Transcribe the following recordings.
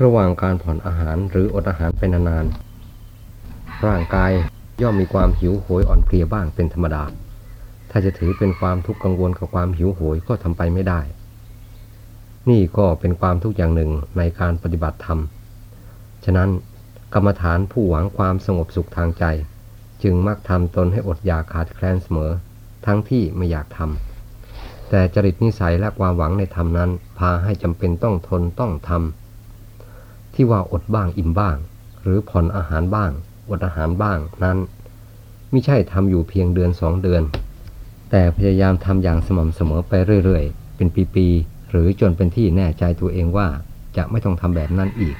ระหว่างการผ่อนอาหารหรืออดอาหารไปนานๆร่างกายย่อมมีความหิวโหยอ่อนเพลียบ้างเป็นธรรมดา ถ้าจะถือเป็นความทุกข์กังวลกับความหิวโหยก็ทำไปไม่ได้ นี่ก็เป็นความทุกข์อย่างหนึ่งในการปฏิบัติธรรม ฉะนั้นกรรมฐานผู้หวังความสงบสุขทางใจ จึงมักทำตนให้อดอยากขาดแคลนเสมอ ทั้งที่ไม่อยากทำแต่จริตนิสัยและความหวังในธรรมนั้น พาให้จำเป็นต้องทนต้องทำ ที่ว่าอดบ้างอิ่มบ้าง หรือผ่อนอาหารบ้าง อดอาหารบ้างนั้นไม่ใช่ทำอยู่เพียงเดือนสองเดือน แต่พยายามทำอย่างสม่ำเสมอไปเรื่อยๆ เป็นปีๆ หรือจนเป็นที่แน่ใจตัวเองว่าจะไม่ต้องทำแบบนั้นอีก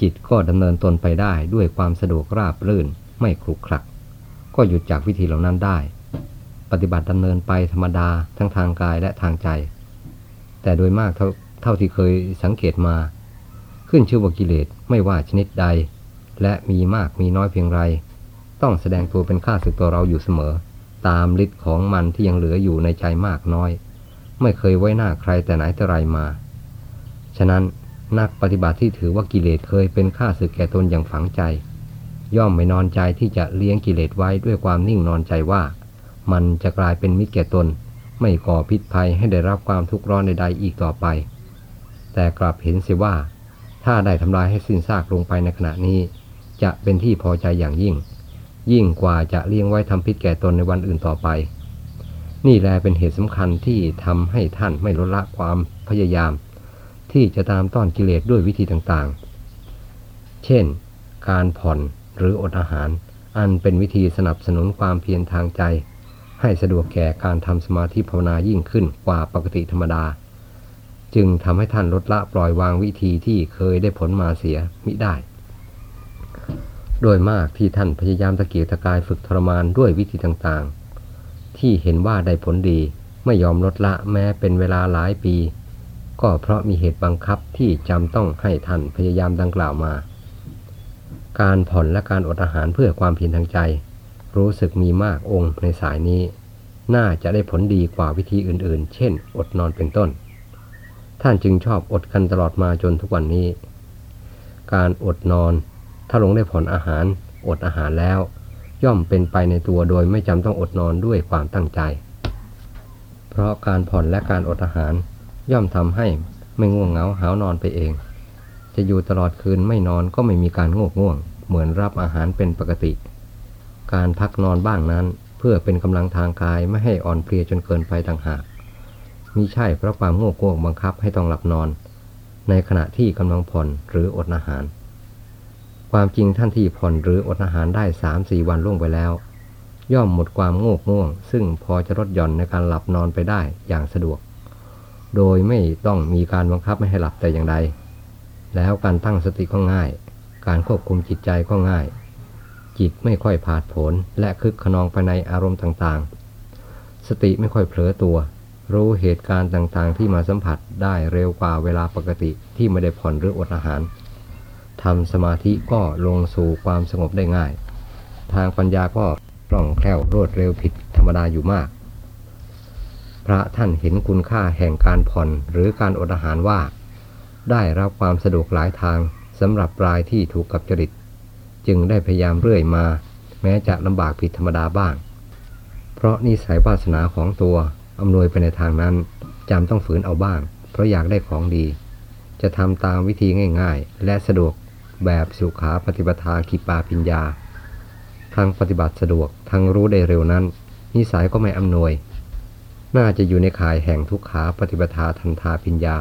จิตก็ดำเนินตนไปได้ด้วยความสะดวกราบรื่นไม่คลุกคลัก ก็หยุดจากวิธีเหล่านั้นได้ ปฏิบัติดำเนินไปธรรมดาทั้งทางกายและทางใจ แต่โดยมากเท่าเท่าที่เคยสังเกตมา ขึ้นชื่อว่ากิเลสไม่ว่าชนิดใด และมีมากมีน้อยเพียงไร ต้องแสดงตัวเป็นข้าศึกตัวเราอยู่เสมอ ตามฤทธิ์ของมันที่ยังเหลืออยู่ในใจมากน้อย ไม่เคยไว้หน้าใครแต่ไหนแต่ไรมา ฉะนั้นนักปฏิบัติที่ถือว่ากิเลสเคยเป็นข้าศึกแก่ตนอย่างฝังใจ ย่อมไม่นอนใจที่จะเลี้ยงกิเลสไว้ด้วยความนิ่งนอนใจว่า มันจะกลายเป็นมิตรแก่ตน ไม่ก่อพิษภัยให้ได้รับความทุกข์ร้อนใดๆอีกต่อไป แต่กลับเห็นเสียว่า ถ้าได้ทำลายให้สิ้นซากลงไปในขณะนี้ จะเป็นที่พอใจอย่างยิ่ง ยิ่งกว่าจะเลี้ยงไว้ทำพิษแก่ตนในวันอื่นต่อไป นี่แลเป็นเหตุสำคัญที่ทำให้ท่านไม่ลดละความพยายาม ที่จะตามต้อนกิเลสด้วยวิธีต่างๆ เช่น การผ่อนหรืออดอาหาร อันเป็นวิธีสนับสนุนความเพียรทางใจ ให้สะดวกแก่การทำสมาธิภาวนายิ่งขึ้นกว่าปกติธรรมดา จึงทำให้ท่านลดละปล่อยวางวิธีที่เคยได้ผลมาเสียมิได้ โดยมากที่ท่านพยายามตะเกียกตะกายฝึกทรมานด้วยวิธีต่างๆ ที่เห็นว่าได้ผลดีไม่ยอมลดละแม้เป็นเวลาหลายปี ก็เพราะมีเหตุบังคับที่จำต้องให้ท่านพยายามดังกล่าวมา การผ่อนและการอดอาหารเพื่อความเพียรทางใจ รู้สึกมีมากองค์ในสายนี้ น่าจะได้ผลดีกว่าวิธีอื่นๆ เช่น อดนอนเป็นต้น ท่านจึงชอบอดกันตลอดมาจนทุกวันนี้ การอดนอน ถ้าหลงได้ผ่อนอาหาร อดอาหารแล้ว ย่อมเป็นไปในตัวโดยไม่จำต้องอดนอนด้วยความตั้งใจ เพราะการผ่อนและการอดอาหาร ย่อมทำให้ไม่ง่วงเหงาหาวนอนไปเอง จะอยู่ตลอดคืนไม่นอนก็ไม่มีการง่วงง่วง เหมือนรับอาหารเป็นปกติ การพักนอนบ้างนั้น เพื่อเป็นกำลังทางกายไม่ให้อ่อนเพลียจนเกินไปต่างหาก มิใช่เพราะความง่วงง่บังคับให้ต้องหลับนอน ในขณะที่กำลังผ่อนหรืออดอาหาร ความจริงท่านที่ผ่อนหรืออดอาหารได้สามสี่วันล่วงไปแล้ว ย่อมหมดความง่งง่วง ซึ่งพอจะลดหย่อนในการหลับนอนไปได้อย่างสะดวก โดยไม่ต้องมีการบังคับไม่ให้หลับแต่อย่างใด แล้วการตั้งสติก็ง่าย การควบคุมจิตใจก็ง่าย จิตไม่ค่อยผาดผนและคึกขนองไปในอารมณ์ต่างๆ สติไม่ค่อยเผลอตัว รู้เหตุการณ์ต่างๆ ที่มาสัมผัสได้เร็วกว่าเวลาปกติที่ไม่ได้ผ่อนหรืออดอาหารทำสมาธิก็ลงสู่ความสงบได้ง่าย ทางปัญญาก็คล่องแคล่วรวดเร็วผิดธรรมดาอยู่มาก พระท่านเห็นคุณค่าแห่งการผ่อนหรือการอดอาหารว่า ได้รับความสะดวกหลายทางสำหรับรายที่ถูกกับจริต จึงได้พยายามเรื่อยมา แม้จะลำบากผิดธรรมดาบ้าง เพราะนิสัยวาสนาของตัว อำนวยไปในทางนั้นจำต้องฝืนเอาบ้าง เพราะอยากได้ของดี จะทำตามวิธีง่าย ๆ และสะดวกแบบสุขาปฏิปทาคิปาปิญญาทั้งปฏิบัติสะดวกทั้งรู้ได้เร็วนั้น นิสัยก็ไม่อำนวย น่าจะอยู่ในข่ายแห่งทุกขาปฏิปทาทันทาปิญญา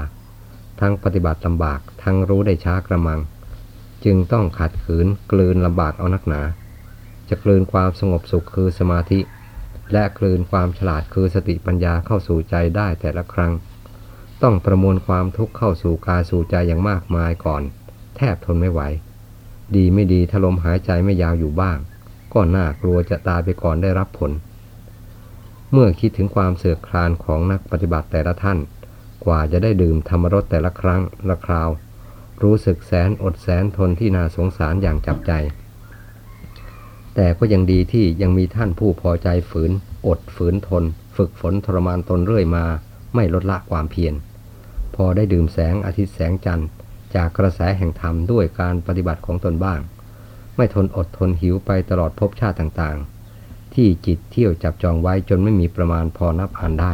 ทั้งปฏิบัติลำบากทั้งรู้ได้ช้ากระมัง จึงต้องขัดขืนกลืนลำบากเอานักหนา จะกลืนความสงบสุขคือสมาธิ และกลืนความฉลาดคือสติปัญญาเข้าสู่ใจได้แต่ละครั้ง ต้องประมวลความทุกข์เข้าสู่กายสู่ใจอย่างมากมายก่อน แทบทนไม่ไหว ดีไม่ดีถ้าลมหายใจไม่ยาวอยู่บ้าง ก็น่ากลัวจะตายไปก่อนได้รับผล เมื่อคิดถึงความเสือกคลานของนักปฏิบัติแต่ละท่าน กว่าจะได้ดื่มธรรมรสแต่ละครั้งละคราว รู้สึกแสนอดแสนทนที่น่าสงสารอย่างจับใจ แต่ก็ยังดีที่ยังมีท่านผู้พอใจฝืน อดฝืนทน ฝึกฝนทรมานตนเรื่อยมา ไม่ลดละความเพียร พอได้ดื่มแสงอาทิตย์แสงจันทร์จากกระแสแห่งธรรมด้วยการปฏิบัติของตนบ้าง ไม่ทนอดทนหิวไปตลอดภพชาติต่างๆ ที่จิตเที่ยวจับจองไว้จนไม่มีประมาณพอนับอ่านได้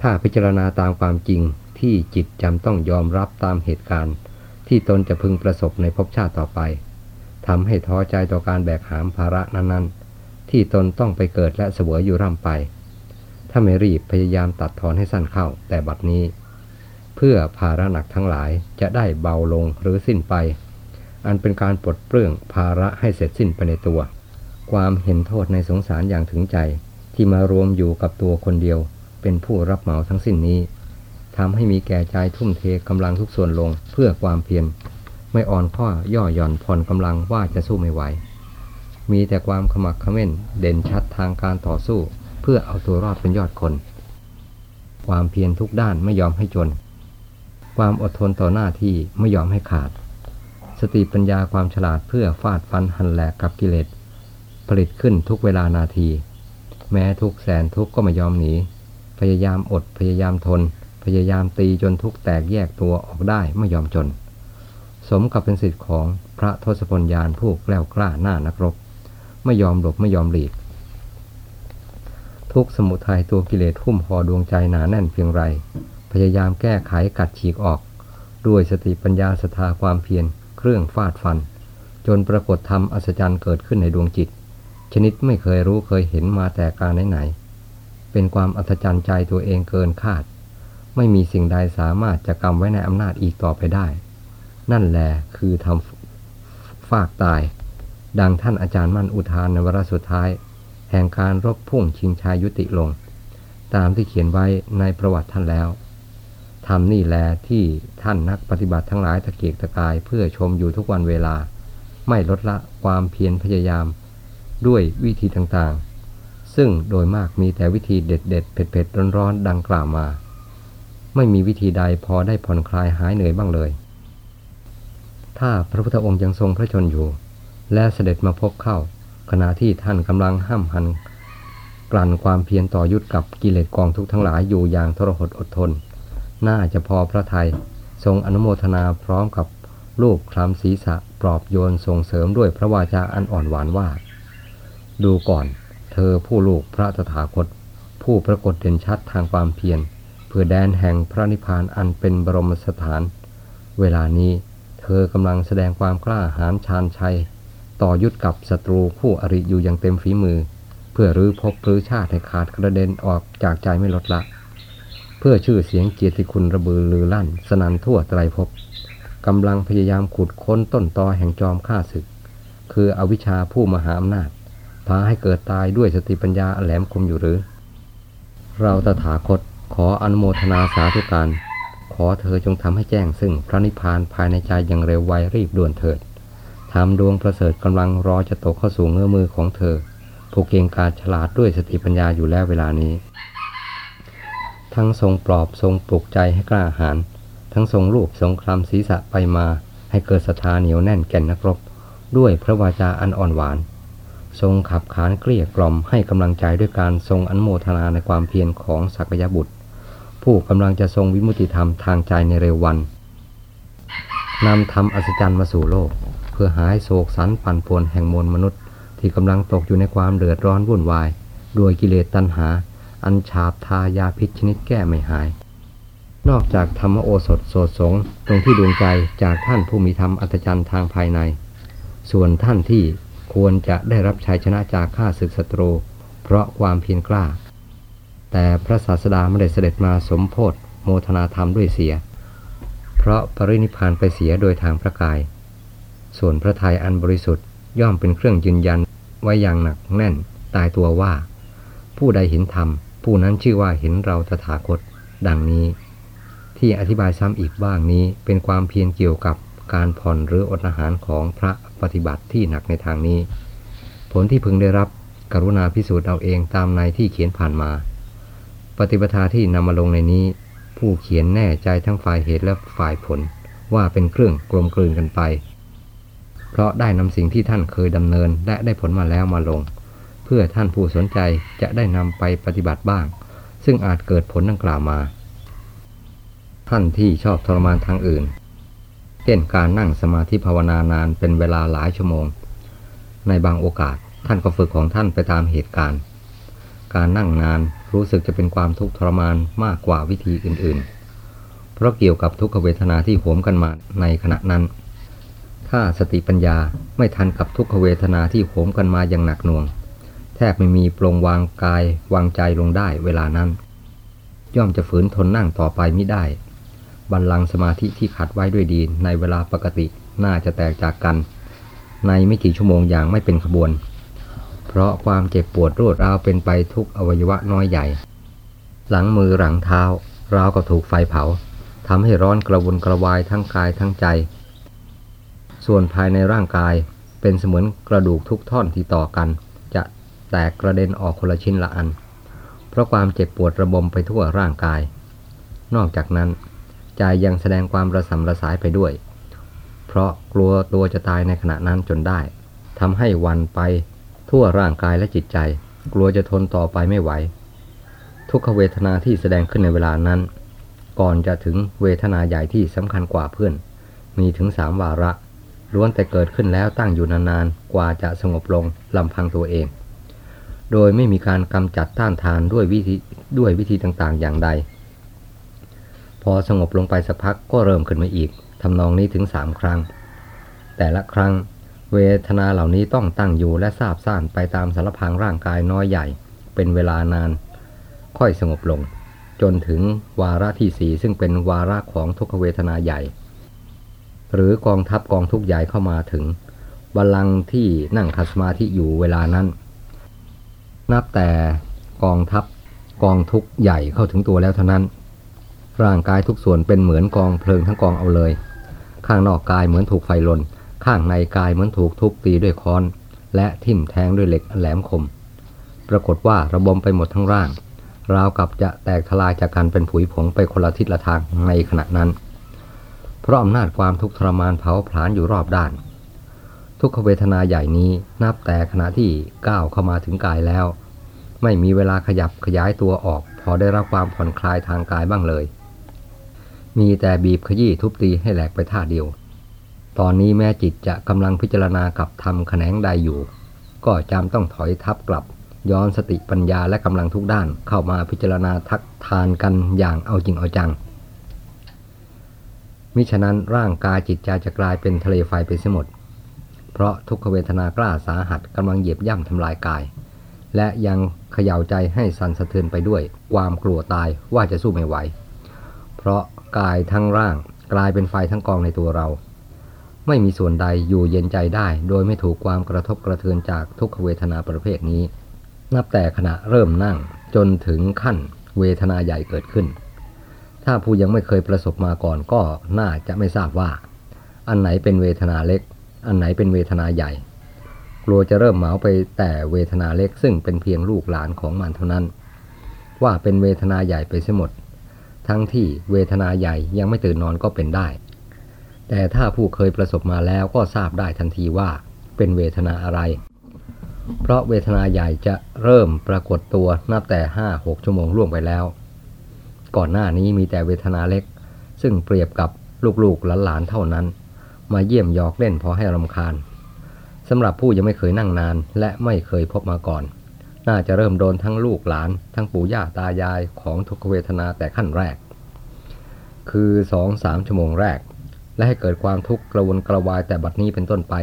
ถ้าพิจารณาตามความจริงที่จิตจำต้องยอมรับตามเหตุการณ์ ที่ตนจะพึงประสบในภพชาติต่อไป ทำให้ท้อใจต่อการแบกหามภาระนั้นๆ ที่ตนต้องไปเกิดและเสวยอยู่ร่ำไป ถ้าไม่รีบพยายามตัดทอนให้สั้นเข้าแต่บัดนี้ เพื่อภาระหนักทั้งหลายจะได้เบาลงหรือสิ้นไป อันเป็นการปลดเปลื้องภาระให้เสร็จสิ้นไปในตัว ความเห็นโทษในสงสารอย่างถึงใจ ที่มารวมอยู่กับตัวคนเดียว เป็นผู้รับเหมาทั้งสิ้นนี้ทำให้มีแก่ใจทุ่มเทกำลังทุกส่วนลงเพื่อความเพียร ไม่อ่อนข้อย่อหย่อนผ่อนกำลังว่าจะสู้ไม่ไหว มีแต่ความขมักขม้นเด่นชัดทางการต่อสู้ เพื่อเอาตัวรอดเป็นยอดคน ความเพียรทุกด้านไม่ยอมให้จน ความอดทนต่อหน้าที่ไม่ยอมให้ขาด สติปัญญาความฉลาดเพื่อฟาดฟันหันแหลกกับกิเลสผลิตขึ้นทุกเวลานาที แม้ทุกแสนทุกก็ไม่ยอมหนี พยายามอดพยายามทน พยายามตีจนทุกแตกแยกตัวออกได้ไม่ยอมจน สมกับเป็นสิทธิ์ของพระทศพลยานผู้แกล้วกล้าหน้านักรบ ไม่ยอมหลบไม่ยอมหลีก ทุกสมุทัยตัวกิเลสหุ้มห่อดวงใจหนาแน่นเพียงไร พยายามแก้ไขกัดฉีกออก ด้วยสติปัญญาศรัทธาความเพียรเครื่องฟาดฟัน จนปรากฏธรรมอัศจรรย์เกิดขึ้นในดวงจิต ชนิดไม่เคยรู้เคยเห็นมาแต่การไหนๆเป็นความอัศจรรย์ใจตัวเองเกินคาด ไม่มีสิ่งใดสามารถจะกำไว้ในอำนาจอีกต่อไปได้ นั่นแหละคือทำฝากตาย ดังท่านอาจารย์มั่นอุทานในวารสุดท้าย แห่งการรบพุ่งชิงชายยุติลง ตามที่เขียนไว้ในประวัติท่านแล้วทำนี่แลที่ท่านนักปฏิบัติทั้งหลายตะเกียกตะกายเพื่อชมอยู่ทุกวันเวลา ไม่ลดละความเพียรพยายาม ด้วยวิธีต่างๆ ซึ่งโดยมากมีแต่วิธีเด็ดเด็ดเผ็ดเผ็ดร้อนๆ ดังกล่าวมา ไม่มีวิธีใดพอได้ผ่อนคลายหายเหนื่อยบ้างเลย ถ้าพระพุทธองค์ยังทรงพระชนอยู่ และเสด็จมาพบเข้า ขณะที่ท่านกำลังห้ามหัน กลั่นความเพียรต่อยุทธกับกิเลสกองทุกทั้งหลายอยู่อย่างทรหดอดทน น่าจะพอพระไทยทรงอนุโมทนาพร้อมกับลูกคลำศีรษะปลอบโยนส่งเสริมด้วยพระวาจาอันอ่อนหวานว่า ดูก่อนเธอผู้ลูกพระตถาคต ผู้ปรากฏเด่นชัดทางความเพียรเพื่อแดนแห่งพระนิพพานอันเป็นบรมสถาน เวลานี้ เธอกำลังแสดงความกล้าหาญชาญชัย ต่อยุทธกับศัตรูคู่อริอยู่อย่างเต็มฝีมือ เพื่อรื้อพบรื้อชาติให้ขาดกระเด็นออกจากใจไม่ลดละ เพื่อชื่อเสียงเกียรติคุณระบือลือลั่น สนันทั่วไตรภพกำลังพยายามขุดค้นต้นตอแห่งจอมฆ่าศึก คืออวิชชาผู้มหาอำนาจพาให้เกิดตายด้วยสติปัญญาแหลมคมอยู่หรือ เราตถาคตขออนุโมทนาสาธุการ ขอเธอจงทำให้แจ้งซึ่งพระนิพพานภายในใจอย่างเร็วไวรีบด่วนเถิดทำดวงประเสริฐกำลังรอจะตกเข้าสู่เงื้อมือของเธอ ผู้เก่งกาจฉลาดด้วยสติปัญญาอยู่แล้วเวลานี้ ทั้งทรงปลอบทรงปลุกใจให้กล้าหาญทั้งทรงรูปทรงคลำศีรษะไปมา ให้เกิดศรัทธาเหนียวแน่นแก่นนักรบ ด้วยพระวาจาอันอ่อนหวาน ทรงขับขานเกลี้ยกล่อมให้กำลังใจด้วยการทรงอนโมทนาในความเพียรของสักยบุตร ผู้กำลังจะทรงวิมุติธรรมทางใจในเร็ววันนำธรรมอัศจรรย์มาสู่โลก เพื่อหายโศกสันปั่นป่วนแห่งมวลมนุษย์ ที่กำลังตกอยู่ในความเดือดร้อนวุ่นวาย ด้วยกิเลสตัณหา อันฉาบทายาพิษชนิดแก้ไม่หาย นอกจากธรรมโอสถโสสงตรงที่ดวงใจจากท่านผู้มีธรรมอัศจรรย์ทางภายใน ส่วนท่านที่ควรจะได้รับชัยชนะจากข้าศึกศัตรู เพราะความเพียรกล้า แต่พระศาสดาไม่ได้เสด็จมาสมโพธโมทนาธรรมด้วยเสีย เพราะปรินิพานไปเสียโดยทางพระกาย ส่วนพระทัยอันบริสุทธิ์ย่อมเป็นเครื่องยืนยันไว้อย่างหนักแน่นตายตัวว่า ผู้ใดเห็นธรรม ผู้นั้นชื่อว่าเห็นเราตถาคต ดังนี้ ที่อธิบายซ้ำอีกบ้างนี้เป็นความเพียรเกี่ยวกับการผ่อนหรืออดอาหารของพระปฏิบัติที่หนักในทางนี้ ผลที่พึงได้รับกรุณาพิสูจน์เอาเองตามในที่เขียนผ่านมา ปฏิปทาที่นำมาลงในนี้ ผู้เขียนแน่ใจทั้งฝ่ายเหตุและฝ่ายผลว่าเป็นเครื่องกลมกลืนกันไป เพราะได้นำสิ่งที่ท่านเคยดำเนินและได้ผลมาแล้วมาลง เพื่อท่านผู้สนใจจะได้นำไปปฏิบัติบ้าง ซึ่งอาจเกิดผลดังกล่าวมา ท่านที่ชอบทรมานทางอื่น เช่นการนั่งสมาธิภาวนานานเป็นเวลาหลายชั่วโมง ในบางโอกาสท่านก็ฝึกของท่านไปตามเหตุการณ์ การนั่งนาน รู้สึกจะเป็นความทุกข์ทรมานมากกว่าวิธีอื่นๆ เพราะเกี่ยวกับทุกขเวทนาที่โหมกันมาในขณะนั้น ถ้าสติปัญญาไม่ทันกับทุกขเวทนาที่โหมกันมาอย่างหนักหน่วง แทบไม่มีปรงวางกายวางใจลงได้เวลานั้น ย่อมจะฝืนทนนั่งต่อไปไม่ได้บัลลังสมาธิที่ขัดไว้ด้วยดีในเวลาปกติน่าจะแตกจากกัน ในไม่กี่ชั่วโมงอย่างไม่เป็นขบวน เพราะความเจ็บปวดรวดราวเป็นไปทุกอวัยวะน้อยใหญ่ หลังมือหลังเท้าราวก็ถูกไฟเผาทำให้ร้อนกระวนกระวายทั้งกายทั้งใจ ส่วนภายในร่างกายเป็นเสมือนกระดูกทุกท่อนที่ต่อกัน จะแตกกระเด็นออกคนละชิ้นละอัน เพราะความเจ็บปวดระบมไปทั่วร่างกาย นอกจากนั้น ใจยังแสดงความระสำระสายไปด้วย เพราะกลัวตัวจะตายในขณะนั้นจนได้ทำให้วันไป ทั่วร่างกายและจิตใจ กลัวจะทนต่อไปไม่ไหว ทุกขเวทนาที่แสดงขึ้นในเวลานั้น ก่อนจะถึงเวทนาใหญ่ที่สำคัญกว่าเพื่อน มีถึงสามวาระ ล้วนแต่เกิดขึ้นแล้วตั้งอยู่นานๆ กว่าจะสงบลงลำพังตัวเอง โดยไม่มีการกำจัดต้านทานด้วยวิธีด้วยวิธีต่างๆ อย่างใด พอสงบลงไปสักพักก็เริ่มขึ้นมาอีกทำนองนี้ถึงสามครั้ง แต่ละครั้ง เวทนาเหล่านี้ต้องตั้งอยู่และทราบซ่านไปตามสารพางร่างกายน้อยใหญ่ เป็นเวลานาน ค่อยสงบลง จนถึงวาระที่สี่ซึ่งเป็นวาระของทุกขเวทนาใหญ่ หรือกองทัพกองทุกใหญ่เข้ามาถึงบัลลังก์ที่นั่งคัสมาธิอยู่เวลานั้น นับแต่กองทัพกองทุกใหญ่เข้าถึงตัวแล้วเท่านั้น ร่างกายทุกส่วนเป็นเหมือนกองเพลิงทั้งกองเอาเลย ข้างนอกกายเหมือนถูกไฟลน ข้างในกายเหมือนถูกทุบตีด้วยค้อน และทิ่มแทงด้วยเหล็กแหลมคม ปรากฏว่าระบมไปหมดทั้งร่าง ราวกับจะแตกทลายจากกันเป็นผุยผงไปคนละทิศละทางในขณะนั้น เพราะอำนาจความทุกข์ทรมานเผาผลาญอยู่รอบด้าน ทุกขเวทนาใหญ่นี้นับแต่ขณะที่ก้าวเข้ามาถึงกายแล้ว ไม่มีเวลาขยับขยายตัวออก พอได้รับความผ่อนคลายทางกายบ้างเลย มีแต่บีบขยี้ทุบตีให้แหลกไปท่าเดียว ตอนนี้แม่จิตจะกำลังพิจารณากับทำแขนงใดอยู่ ก็จำต้องถอยทับกลับ ย้อนสติปัญญาและกำลังทุกด้านเข้ามาพิจารณาทักทานกันอย่างเอาจริงเอาจัง มิฉะนั้นร่างกายจิตใจจะกลายเป็นทะเลไฟไปเสียหมดเพราะทุกขเวทนากล้าสาหัสกำลังเหยียบย่ำทำลายกาย และยังเขย่าใจให้สั่นสะเทือนไปด้วย ความกลัวตายว่าจะสู้ไม่ไหว เพราะกายทั้งร่างกลายเป็นไฟทั้งกองในตัวเรา ไม่มีส่วนใดอยู่เย็นใจได้ โดยไม่ถูกความกระทบกระเทือนจากทุกขเวทนาประเภทนี้ นับแต่ขณะเริ่มนั่งจนถึงขั้นเวทนาใหญ่เกิดขึ้น ถ้าผู้ยังไม่เคยประสบมาก่อนก็น่าจะไม่ทราบว่า อันไหนเป็นเวทนาเล็ก อันไหนเป็นเวทนาใหญ่ กลัวจะเริ่มเหมาไปแต่เวทนาเล็กซึ่งเป็นเพียงลูกหลานของมันเท่านั้น ว่าเป็นเวทนาใหญ่ไปเสียหมด ทั้งที่เวทนาใหญ่ยังไม่ตื่นนอนก็เป็นได้ แต่ถ้าผู้เคยประสบมาแล้วก็ทราบได้ทันทีว่าเป็นเวทนาอะไร เพราะเวทนาใหญ่จะเริ่มปรากฏตัวนับแต่ห้าหกชั่วโมงล่วงไปแล้ว ก่อนหน้านี้มีแต่เวทนาเล็ก ซึ่งเปรียบกับลูกๆหลานๆเท่านั้น มาเยี่ยมยอกเล่นพอให้รำคาญสำหรับผู้ยังไม่เคยนั่งนานและไม่เคยพบมาก่อน น่าจะเริ่มโดนทั้งลูกหลาน ทั้งปู่ย่าตายายของทุกเวทนาแต่ขั้นแรก คือสองสามชั่วโมงแรก และให้เกิดความทุกข์กระวนกระวายแต่บัดนี้เป็นต้นไป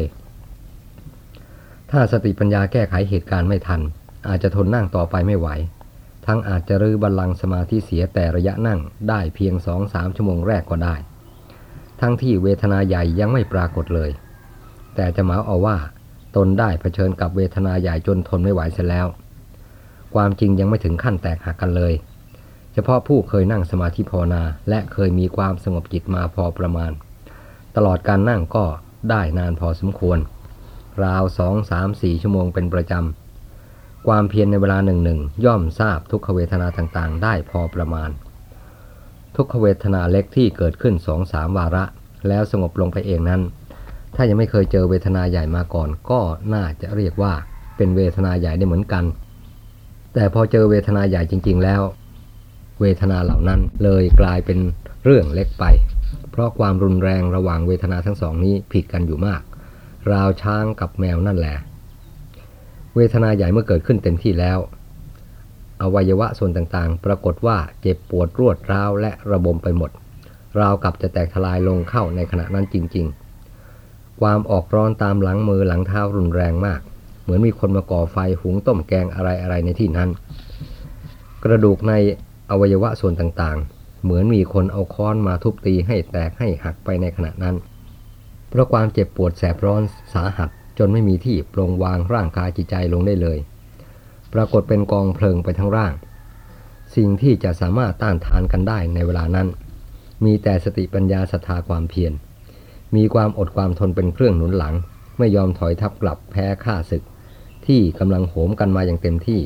ถ้าสติปัญญาแก้ไขเหตุการณ์ไม่ทัน อาจจะทนนั่งต่อไปไม่ไหว ทั้งอาจจะรื้อบัลลังก์สมาธิเสียแต่ระยะนั่งได้เพียงสองสามชั่วโมงแรกก็ได้ ทั้งที่เวทนาใหญ่ยังไม่ปรากฏเลย แต่จะหมายเอาว่า ตนได้เผชิญกับเวทนาใหญ่จนทนไม่ไหวเสียแล้ว ความจริงยังไม่ถึงขั้นแตกหักกันเลยเฉพาะผู้เคยนั่งสมาธิภาวนา และเคยมีความสงบจิตมาพอประมาณ ตลอดการนั่งก็ได้นานพอสมควร ราวสองสามสี่ชั่วโมงเป็นประจำ ความเพียรในเวลาหนึ่งหนึ่งย่อมทราบทุกขเวทนาต่างๆ ได้พอประมาณ ทุกขเวทนาเล็กที่เกิดขึ้นสองสามวาระ แล้วสงบลงไปเองนั้น ถ้ายังไม่เคยเจอเวทนาใหญ่มาก่อน ก็น่าจะเรียกว่าเป็นเวทนาใหญ่ได้เหมือนกัน แต่พอเจอเวทนาใหญ่จริง ๆ แล้ว เวทนาเหล่านั้นเลยกลายเป็นเรื่องเล็กไป ราะราะความรุนแรงระหว่างเวทนาทั้งสองนี้ผิดกันอยู่มาก ราวช้างกับแมวนั่นแหละ เวทนาใหญ่เมื่อเกิดขึ้นเต็มที่แล้ว อวัยวะส่วนต่างๆ ปรากฏว่าเจ็บปวดรวดร้าวและระบมไปหมด ราวกับจะแตกทลายลงเข้าในขณะนั้นจริง ๆ ความออกร้อนตามหลังมือหลังเท้ารุนแรงมาก เหมือนมีคนมาก่อไฟหุงต้มแกงอะไรๆในที่นั้น กระดูกในอวัยวะส่วนต่างๆ เหมือนมีคนเอาค้อนมาทุบตีให้แตกให้หักไปในขณะนั้น เพราะความเจ็บปวดแสบร้อนสาหัสจนไม่มีที่ปรงวางร่างกายจิตใจลงได้เลย ปรากฏเป็นกองเพลิงไปทั้งร่าง สิ่งที่จะสามารถต้านทานกันได้ในเวลานั้น มีแต่สติปัญญาศรัทธาความเพียร มีความอดความทนเป็นเครื่องหนุนหลัง ไม่ยอมถอยทับกลับแพ้ข้าศึก ที่กำลังโหมกันมาอย่างเต็มที่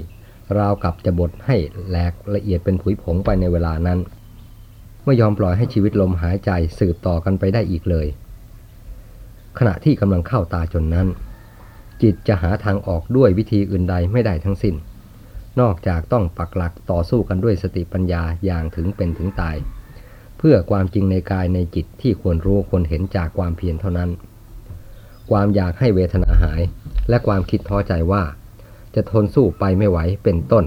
ราวกับจะบดให้แหลกละเอียดเป็นผุยผงไปในเวลานั้น ไม่ยอมปล่อยให้ชีวิตลมหายใจสืบต่อกันไปได้อีกเลย ขณะที่กำลังเข้าตาจนนั้น จิตจะหาทางออกด้วยวิธีอื่นใดไม่ได้ทั้งสิ้น นอกจากต้องปักหลักต่อสู้กันด้วยสติปัญญาอย่างถึงเป็นถึงตาย เพื่อความจริงในกายในจิตที่ควรรู้ควรเห็นจากความเพียรเท่านั้น ความอยากให้เวทนาหาย และความคิดท้อใจว่า จะทนสู้ไปไม่ไหวเป็นต้น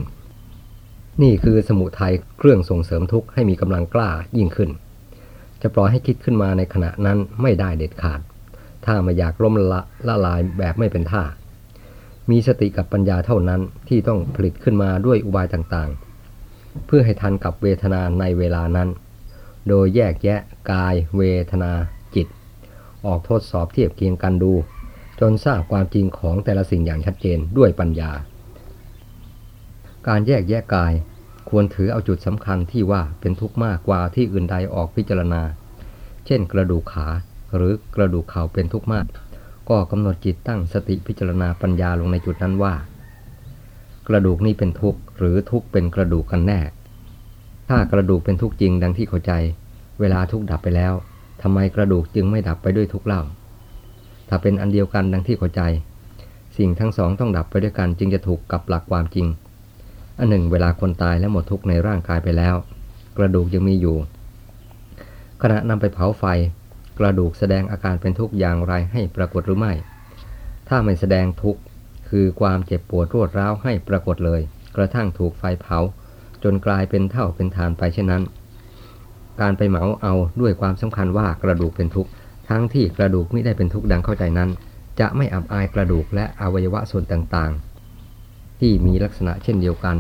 นี่คือสมุทัยเครื่องส่งเสริมทุกข์ให้มีกำลังกล้ายิ่งขึ้น จะปล่อยให้คิดขึ้นมาในขณะนั้นไม่ได้เด็ดขาด ถ้าม่อยากล้มละละลายแบบไม่เป็นท่า มีสติกับปัญญาเท่านั้นที่ต้องผลิตขึ้นมาด้วยอุบายต่างๆ เพื่อให้ทันกับเวทนาในเวลานั้น โดยแยกแยะกายเวทนาจิต ออกทดสอบเทียบเคียงกันดู จนทราบความจริงของแต่ละสิ่งอย่างชัดเจนด้วยปัญญา การแยกแยะกาย ควรถือเอาจุดสำคัญที่ว่าเป็นทุกข์มากกว่าที่อื่นใดออกพิจารณา เช่นกระดูกขาหรือกระดูกเข่าเป็นทุกข์มาก ก็กำหนดจิตตั้งสติพิจารณาปัญญาลงในจุดนั้นว่า กระดูกนี้เป็นทุกข์หรือทุกข์เป็นกระดูกกันแน่ ถ้ากระดูกเป็นทุกข์จริงดังที่เข้าใจ เวลาทุกข์ดับไปแล้วทำไมกระดูกจึงไม่ดับไปด้วยทุกข์เล่า ถ้าเป็นอันเดียวกันดังที่เข้าใจ สิ่งทั้งสองต้องดับไปด้วยกันจึงจะถูกกับหลักความจริง อันหนึ่งเวลาคนตายและหมดทุกข์ในร่างกายไปแล้ว กระดูกยังมีอยู่ ขณะนำไปเผาไฟ กระดูกแสดงอาการเป็นทุกข์อย่างไรให้ปรากฏหรือไม่ ถ้าไม่แสดงทุกข์คือความเจ็บปวดรวดร้าวให้ปรากฏเลย กระทั่งถูกไฟเผา จนกลายเป็นเท่าเป็นฐานไปเช่นนั้น การไปเหมาเอาด้วยความสำคัญว่ากระดูกเป็นทุกข์ทั้งที่กระดูกไม่ได้เป็นทุกข์ดังเข้าใจนั้น จะไม่อับอายกระดูกและอวัยวะส่วนต่างๆ ที่มีลักษณะเช่นเดียวกัน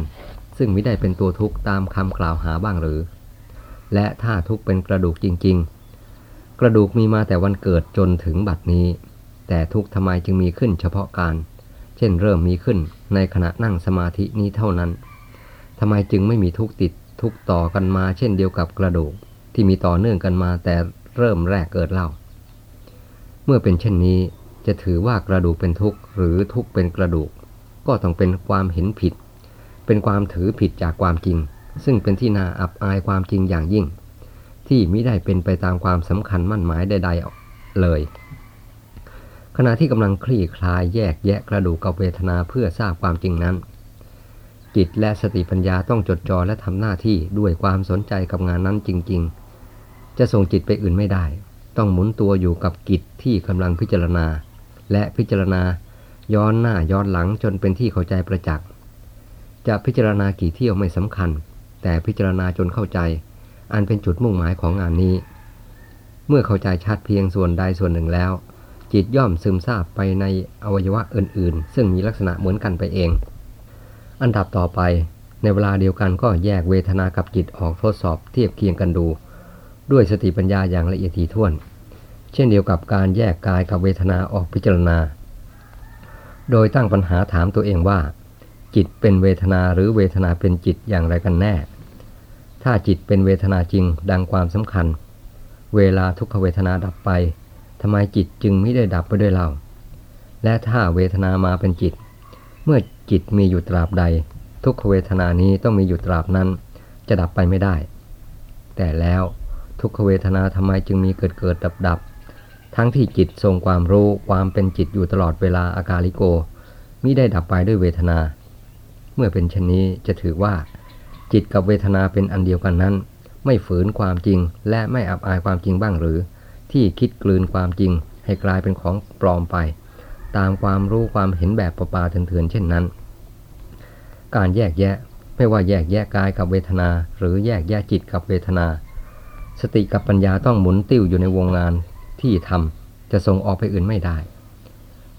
ซึ่งไม่ได้เป็นตัวทุกข์ตามคำกล่าวหาบ้างหรือ และถ้าทุกข์เป็นกระดูกจริง ๆ กระดูกมีมาแต่วันเกิดจนถึงบัดนี้ แต่ทุกข์ทำไมจึงมีขึ้นเฉพาะการ เช่นเริ่มมีขึ้นในขณะนั่งสมาธินี้เท่านั้นทำไมจึงไม่มีทุกข์ติดทุกข์ต่อกันมาเช่นเดียวกับกระดูกที่มีต่อเนื่องกันมาแต่เริ่มแรกเกิดเล่า เมื่อเป็นเช่นนี้จะถือว่ากระดูกเป็นทุกข์หรือทุกข์เป็นกระดูก ก็ต้องเป็นความเห็นผิด เป็นความถือผิดจากความจริง ซึ่งเป็นที่น่าอับอายความจริงอย่างยิ่ง ที่มิได้เป็นไปตามความสำคัญมั่นหมายใดๆเลย ขณะที่กำลังคลี่คลายแยกแยะกระดูกกับเวทนาเพื่อทราบความจริงนั้น จิตและสติปัญญาต้องจดจ่อและทำหน้าที่ด้วยความสนใจกับงานนั้นจริง ๆ จะส่งจิตไปอื่นไม่ได้ ต้องหมุนตัวอยู่กับกิจที่กำลังพิจารณา และพิจารณา ย้อนหน้าย้อนหลังจนเป็นที่เข้าใจประจักษ์ จะพิจารณากี่เที่ยวไม่สำคัญ แต่พิจารณาจนเข้าใจ อันเป็นจุดมุ่งหมายของงานนี้ เมื่อเข้าใจชัดเพียงส่วนใดส่วนหนึ่งแล้ว จิตย่อมซึมซาบไปในอวัยวะอื่น ๆ ซึ่งมีลักษณะเหมือนกันไปเอง อันดับต่อไป ในเวลาเดียวกันก็แยกเวทนากับจิตออกทดสอบเทียบเคียงกันดู ด้วยสติปัญญาอย่างละเอียดถี่ถ้วน เช่นเดียวกับการแยกกายกับเวทนาออกพิจารณา โดยตั้งปัญหาถามตัวเองว่า จิตเป็นเวทนาหรือเวทนาเป็นจิตอย่างไรกันแน่ ถ้าจิตเป็นเวทนาจริงดังความสำคัญ เวลาทุกขเวทนาดับไปทำไมจิตจึงไม่ได้ดับไปด้วยเรา และถ้าเวทนามาเป็นจิต เมื่อจิตมีอยู่ตราบใด ทุกขเวทนานี้ต้องมีอยู่ตราบนั้น จะดับไปไม่ได้ แต่แล้วทุกขเวทนาทำไมจึงมีเกิดเกิดดับดับ ทั้งที่จิตทรงความรู้ความเป็นจิตอยู่ตลอดเวลาอากาลิโกมิได้ดับไปด้วยเวทนา เมื่อเป็นเช่นนี้จะถือว่า จิตกับเวทนาเป็นอันเดียวกันนั้น ไม่ฝืนความจริงและไม่อับอายความจริงบ้างหรือ ที่คิดกลืนความจริงให้กลายเป็นของปลอมไป ตามความรู้ความเห็นแบบประปาเถื่อนเช่นนั้น การแยกแยะไม่ว่าแยกแยะกายกับเวทนา หรือแยกแยะจิตกับเวทนา สติกับปัญญาต้องหมุนติ้วอยู่ในวงงาน ที่ทำจะส่งออกไปอื่นไม่ได้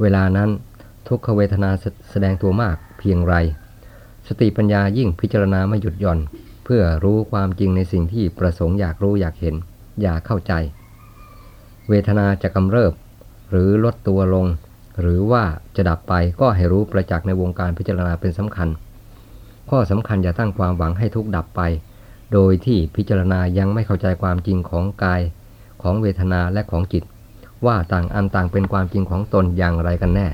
เวลานั้นทุกขเวทนาแสดงตัวมากเพียงไร สติปัญญายิ่งพิจารณาไม่หยุดหย่อน เพื่อรู้ความจริงในสิ่งที่ประสงค์อยากรู้อยากเห็น อยากเข้าใจ เวทนาจะกำเริบ หรือลดตัวลง หรือว่าจะดับไปก็ให้รู้ประจักษ์ในวงการพิจารณาเป็นสำคัญ ข้อสำคัญอย่าตั้งความหวังให้ทุกดับไป โดยที่พิจารณายังไม่เข้าใจความจริงของกาย ของเวทนาและของจิต ว่าต่างอันต่างเป็นความจริงของตนอย่างไรกันแน่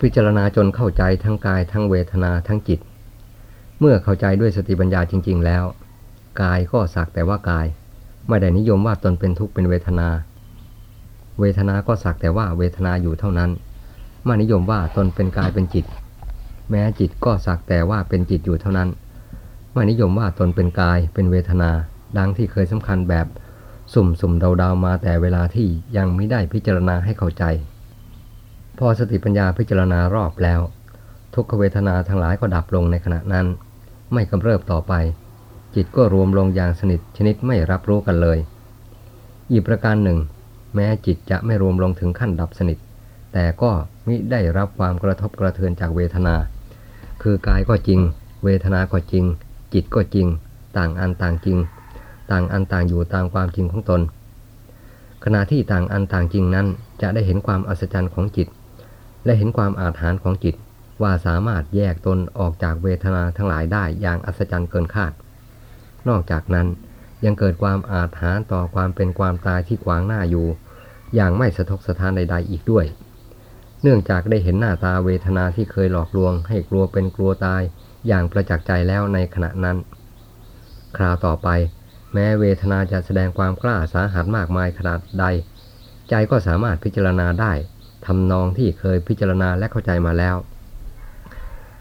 พิจารณาจนเข้าใจทั้งกายทั้งเวทนาทั้งจิต เมื่อเข้าใจด้วยสติปัญญาจริง ๆ แล้ว กายก็สักแต่ว่ากาย ไม่ได้นิยมว่าตนเป็นทุกข์เป็นเวทนา เวทนาก็สักแต่ว่าเวทนาอยู่เท่านั้นไม่นิยมว่าตนเป็นกายเป็นจิต แม้จิตก็สักแต่ว่าเป็นจิตอยู่เท่านั้นไม่นิยมว่าตนเป็นกายเป็นเวทนา ดังที่เคยสำคัญแบบ สุ่มสุ่มเดาๆมาแต่เวลาที่ยังไม่ได้พิจารณาให้เข้าใจ พอสติปัญญาพิจารณารอบแล้ว ทุกขเวทนาทั้งหลายก็ดับลงในขณะนั้น ไม่กำเริบต่อไป จิตก็รวมลงอย่างสนิทชนิดไม่รับรู้กันเลย อีกประการหนึ่ง แม้จิตจะไม่รวมลงถึงขั้นดับสนิท แต่ก็มิได้รับความกระทบกระเทือนจากเวทนา คือกายก็จริง เวทนาก็จริง จิตก็จริง ต่างอันต่างจริง ต่างอันต่างอยู่ตามความจริงของตน ขณะที่ต่างอันต่างจริงนั้นจะได้เห็นความอัศจรรย์ของจิต และเห็นความอาถรรพ์ของจิต ว่าสามารถแยกตนออกจากเวทนาทั้งหลายได้อย่างอัศจรรย์เกินคาด นอกจากนั้นยังเกิดความอาถรรพ์ต่อความเป็นความตายที่ขวางหน้าอยู่ อย่างไม่สะทกสะท้านใด ๆ อีกด้วย เนื่องจากได้เห็นหน้าตาเวทนาที่เคยหลอกลวง ให้กลัวเป็นกลัวตายอย่างประจักษ์ใจแล้วในขณะนั้น คราวต่อไป แม้เวทนาจะแสดงความกล้าสาหัสมากมายขนาดใด ใจก็สามารถพิจารณาได้ทำนองที่เคยพิจารณาและเข้าใจมาแล้ว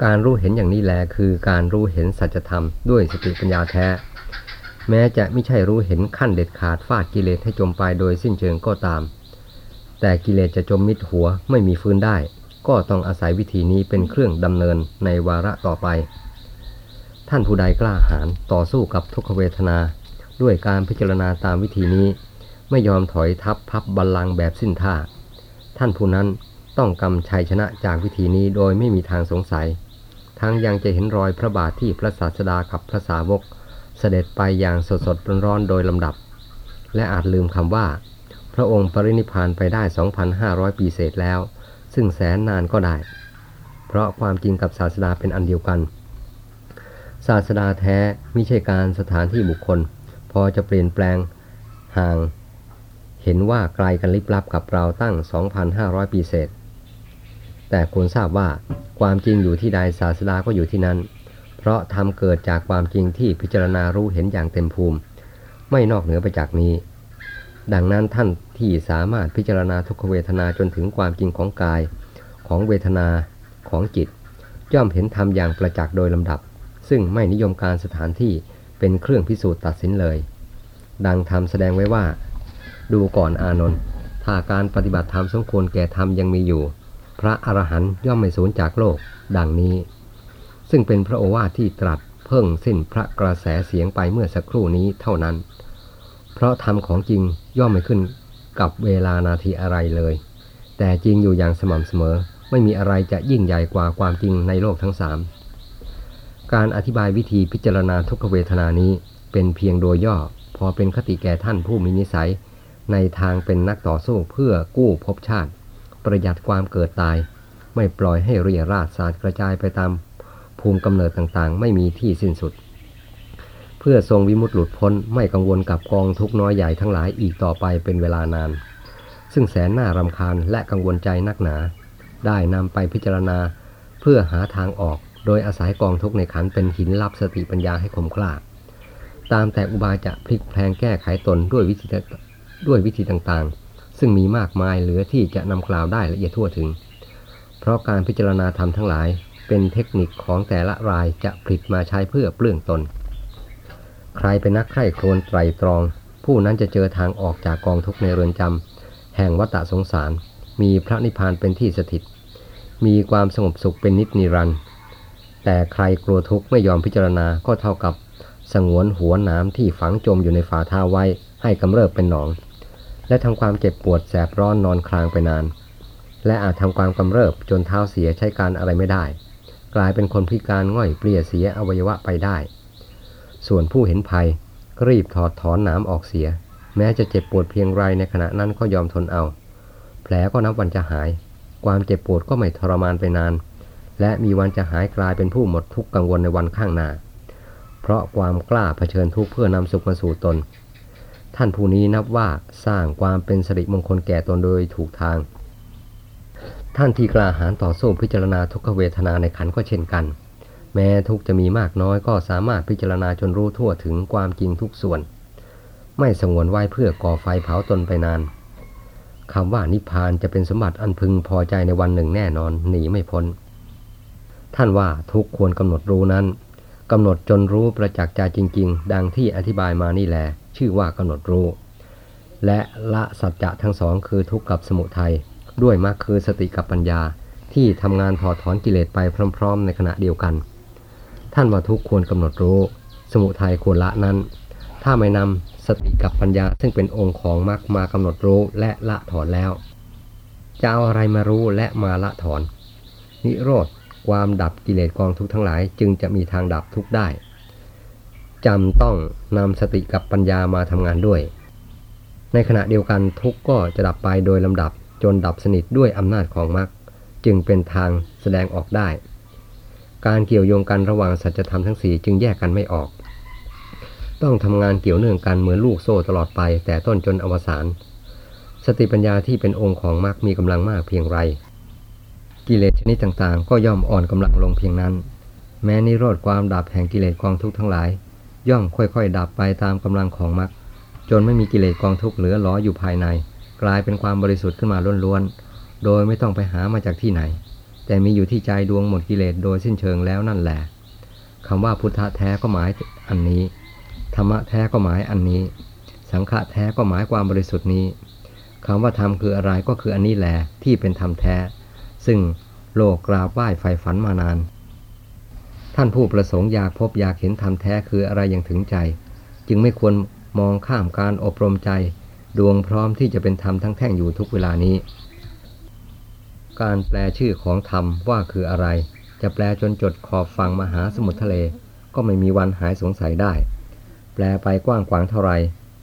การรู้เห็นอย่างนี้แลคือการรู้เห็นสัจธรรมด้วยสติปัญญาแท้ แม้จะไม่ใช่รู้เห็นขั้นเด็ดขาดฟาดกิเลสให้จมไปโดยสิ้นเชิงก็ตาม แต่กิเลสจะจมมิดหัวไม่มีฟื้นได้ ก็ต้องอาศัยวิธีนี้เป็นเครื่องดำเนินในวาระต่อไป ท่านผู้ใดกล้าหาญต่อสู้กับทุกขเวทนา ด้วยการพิจารณาตามวิธีนี้ ไม่ยอมถอยทับพับบัลลังแบบสิ้นท่า ท่านผู้นั้นต้องกำชัยชนะจากวิธีนี้โดยไม่มีทางสงสัย ทั้งยังจะเห็นรอยพระบาทที่พระศาสดากับพระสาวก เสด็จไปอย่างสดสดร้อนๆโดยลำดับ และอาจลืมคำว่า พระองค์ปรินิพานไปได้ 2,500 ปีเศษแล้ว ซึ่งแสนนานก็ได้ เพราะความจริงกับศาสดาเป็นอันเดียวกัน ศาสดาแท้ไม่ใช่การสถานที่บุคคล พอจะเปลี่ยนแปลงห่าง เห็นว่าไกลกันลิบลับกับเราตั้ง 2,500 ปีเศษ แต่ควรทราบว่าความจริงอยู่ที่ใดศาสดาก็อยู่ที่นั้น เพราะทำเกิดจากความจริงที่พิจารณารู้เห็นอย่างเต็มภูมิ ไม่นอกเหนือไปจากนี้ ดังนั้นท่านที่สามารถพิจารณาทุกขเวทนาจนถึงความจริงของกาย ของเวทนาของจิตย่อมเห็นธรรมอย่างประจักษ์โดยลำดับ ซึ่งไม่นิยมการสถานที่ เป็นเครื่องพิสูจน์ตัดสินเลย ดังธรรมแสดงไว้ว่า ดูก่อนอานนท์ถ้าการปฏิบัติธรรมสมควรแก่ธรรมยังมีอยู่ พระอรหันต์ย่อมไม่สูญจากโลก ดังนี้ ซึ่งเป็นพระโอวาทที่ตรัสเพิ่งสิ้นพระกระแสเสียงไปเมื่อสักครู่นี้เท่านั้น เพราะธรรมของจริงย่อมไม่ขึ้นกับเวลานาทีอะไรเลย แต่จริงอยู่อย่างสม่ำเสมอ ไม่มีอะไรจะยิ่งใหญ่กว่าความจริงในโลกทั้งสาม การอธิบายวิธีพิจารณาทุกขเวทนานี้เป็นเพียงโดยย่อ พอเป็นคติแก่ท่านผู้มีนิสัย ในทางเป็นนักต่อสู้เพื่อกู้ภพชาติ ประหยัดความเกิดตาย ไม่ปล่อยให้เรียราดสาดกระจายไปตาม ภูมิกำเนิดต่างๆ ไม่มีที่สิ้นสุด เพื่อทรงวิมุตติหลุดพ้นไม่กังวลกับกองทุกน้อยใหญ่ทั้งหลายอีกต่อไปเป็นเวลานาน ซึ่งแสนน่ารำคาญและกังวลใจนักหนา ได้นำไปพิจารณาเพื่อหาทางออก โดยอาศัยกองทุกในขันเป็นหินลับสติปัญญาให้คมกล้า ตามแต่อุบายจะพลิกแพลงแก้ไขตนด้วยวิธีด้วยวิธีต่างๆ ซึ่งมีมากมายเหลือที่จะนำกล่าวได้ละเอียดทั่วถึง เพราะการพิจารณาธรรมทั้งหลายเป็นเทคนิคของแต่ละรายจะผลิตมาใช้เพื่อเปลื้องตน ใครเป็นนักใคร่ครวญไตรตรอง ผู้นั้นจะเจอทางออกจากกองทุกในเรือนจำแห่งวัฏสงสาร มีพระนิพพานเป็นที่สถิต มีความสงบสุขเป็นนิจนิรันดร์ แต่ใครกลัวทุกข์ไม่ยอมพิจารณาก็เท่ากับสงวนหัวน้ำที่ฝังจมอยู่ในฝ่าท้าไว้ให้กำเริบเป็นหนอง และทำความเจ็บปวดแสบร้อนนอนคลางไปนาน และอาจทำความกำเริบจนเท้าเสียใช้การอะไรไม่ได้ กลายเป็นคนพิการง่อยเปลี่ยเสียอวัยวะไปได้ ส่วนผู้เห็นภัยก็รีบถอดถอนน้ำออกเสีย แม้จะเจ็บปวดเพียงไรในขณะนั้นก็ยอมทนเอา แผลก็นับวันจะหาย ความเจ็บปวดก็ไม่ทรมานไปนาน และมีวันจะหายกลายเป็นผู้หมดทุกข์กังวลในวันข้างหน้า เพราะความกล้าเผชิญทุกข์เพื่อนำสุขมาสู่ตน ท่านผู้นี้นับว่าสร้างความเป็นสิริมงคลแก่ตนโดยถูกทาง ท่านที่กล้าหาญต่อสู้พิจารณาทุกขเวทนาในขันก็เช่นกัน แม้ทุกจะมีมากน้อยก็สามารถพิจารณาจนรู้ทั่วถึงความจริงทุกส่วน ไม่สงวนไว้เพื่อก่อไฟเผาตนไปนานคำว่านิพพานจะเป็นสมบัติอันพึงพอใจในวันหนึ่งแน่นอนหนีไม่พ้น ท่านว่าทุกควรกำหนดรู้นั้นกำหนดจนรู้ประจักษ์ใจจริง ๆ ดังที่อธิบายมานี่แหละชื่อว่ากำหนดรู้ และละสัจจะทั้งสองคือทุกข์กับสมุทัยด้วยมรรคคือสติกับปัญญาที่ทำงานถอดถอนกิเลสไปพร้อม ๆ ในขณะเดียวกัน ท่านว่าทุกควรกำหนดรู้ สมุทัยควรละนั้น ถ้าไม่นำสติกับปัญญาซึ่งเป็นองค์ของมรรคมากำหนดรู้และละถอนแล้วจะเอาอะไรมารู้และมาละถอน นิโรธ ความดับกิเลสกองทุกทั้งหลาย จึงจะมีทางดับทุกได้จำต้องนำสติกับปัญญามาทำงานด้วย ในขณะเดียวกันทุกก็จะดับไปโดยลำดับจนดับสนิทด้วยอำนาจของมรรคจึงเป็นทางแสดงออกได้ การเกี่ยวโยงกันระหว่างสัจธรรมทั้งสี่จึงแยกกันไม่ออก ต้องทำงานเกี่ยวเนื่องกันเหมือนลูกโซ่ตลอดไปแต่ต้นจนอวสานสติปัญญาที่เป็นองค์ของมรรคมีกำลังมากเพียงไร กิเลสชนิดต่างๆ ก็ย่อมอ่อนกำลังลงเพียงนั้น แม้นิโรธความดับแห่งกิเลสกองทุกข์ทั้งหลาย ย่อมค่อยๆ ดับไปตามกำลังของมรรคจนไม่มีกิเลสกองทุกข์เหลือล้ออยู่ภายใน กลายเป็นความบริสุทธิ์ขึ้นมาล้วนๆโดยไม่ต้องไปหามาจากที่ไหน แต่มีอยู่ที่ใจดวงหมดกิเลสโดยสิ้นเชิงแล้วนั่นแหละคำว่าพุทธะแท้ก็หมายอันนี้ ธรรมะแท้ก็หมายอันนี้ สังฆะแท้ก็หมายความบริสุทธิ์นี้คำว่าธรรมคืออะไรก็คืออันนี้แหละที่เป็นธรรมแท้ ซึ่งโลกกราบไหว้ไฟฝันมานาน ท่านผู้ประสงค์อยากพบอยากเห็นธรรมแท้คืออะไรอย่างถึงใจ จึงไม่ควรมองข้ามการอบรมใจ ดวงพร้อมที่จะเป็นธรรมทั้งแท่งอยู่ทุกเวลานี้ การแปลชื่อของธรรมว่าคืออะไร จะแปลจนจดขอบฝั่งมหาสมุทรทะเล ก็ไม่มีวันหายสงสัยได้ แปลไปกว้างขวางเท่าไร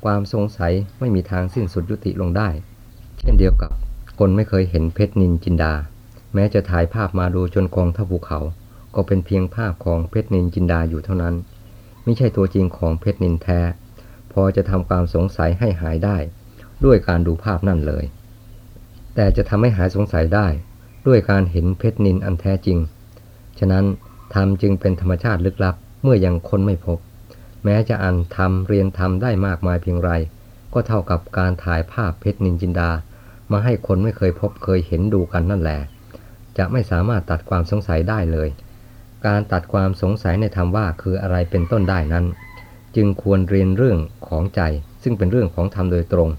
ความสงสัยไม่มีทางสิ้นสุดยุติลงได้ เช่นเดียวกับคนไม่เคยเห็นเพชรนินจินดา แม้จะถ่ายภาพมาดูจนกองท่าภูเขา ก็เป็นเพียงภาพของเพชรนินจินดาอยู่เท่านั้น ไม่ใช่ตัวจริงของเพชรนินแท้ พอจะทำความสงสัยให้หายได้ ด้วยการดูภาพนั่นเลย แต่จะทำให้หายสงสัยได้ ด้วยการเห็นเพชรนินอันแท้จริง ฉะนั้นธรรมจึงเป็นธรรมชาติลึกลับเมื่อยังคนไม่พบ แม้จะอ่านธรรมเรียนธรรมได้มากมายเพียงไร ก็เท่ากับการถ่ายภาพเพชรนินจินดา มาให้คนไม่เคยพบเคยเห็นดูกันนั่นแหละ จะไม่สามารถตัดความสงสัยได้เลย การตัดความสงสัยในธรรมว่าคืออะไรเป็นต้นได้นั้น จึงควรเรียนเรื่องของใจ ซึ่งเป็นเรื่องของธรรมโดยตรง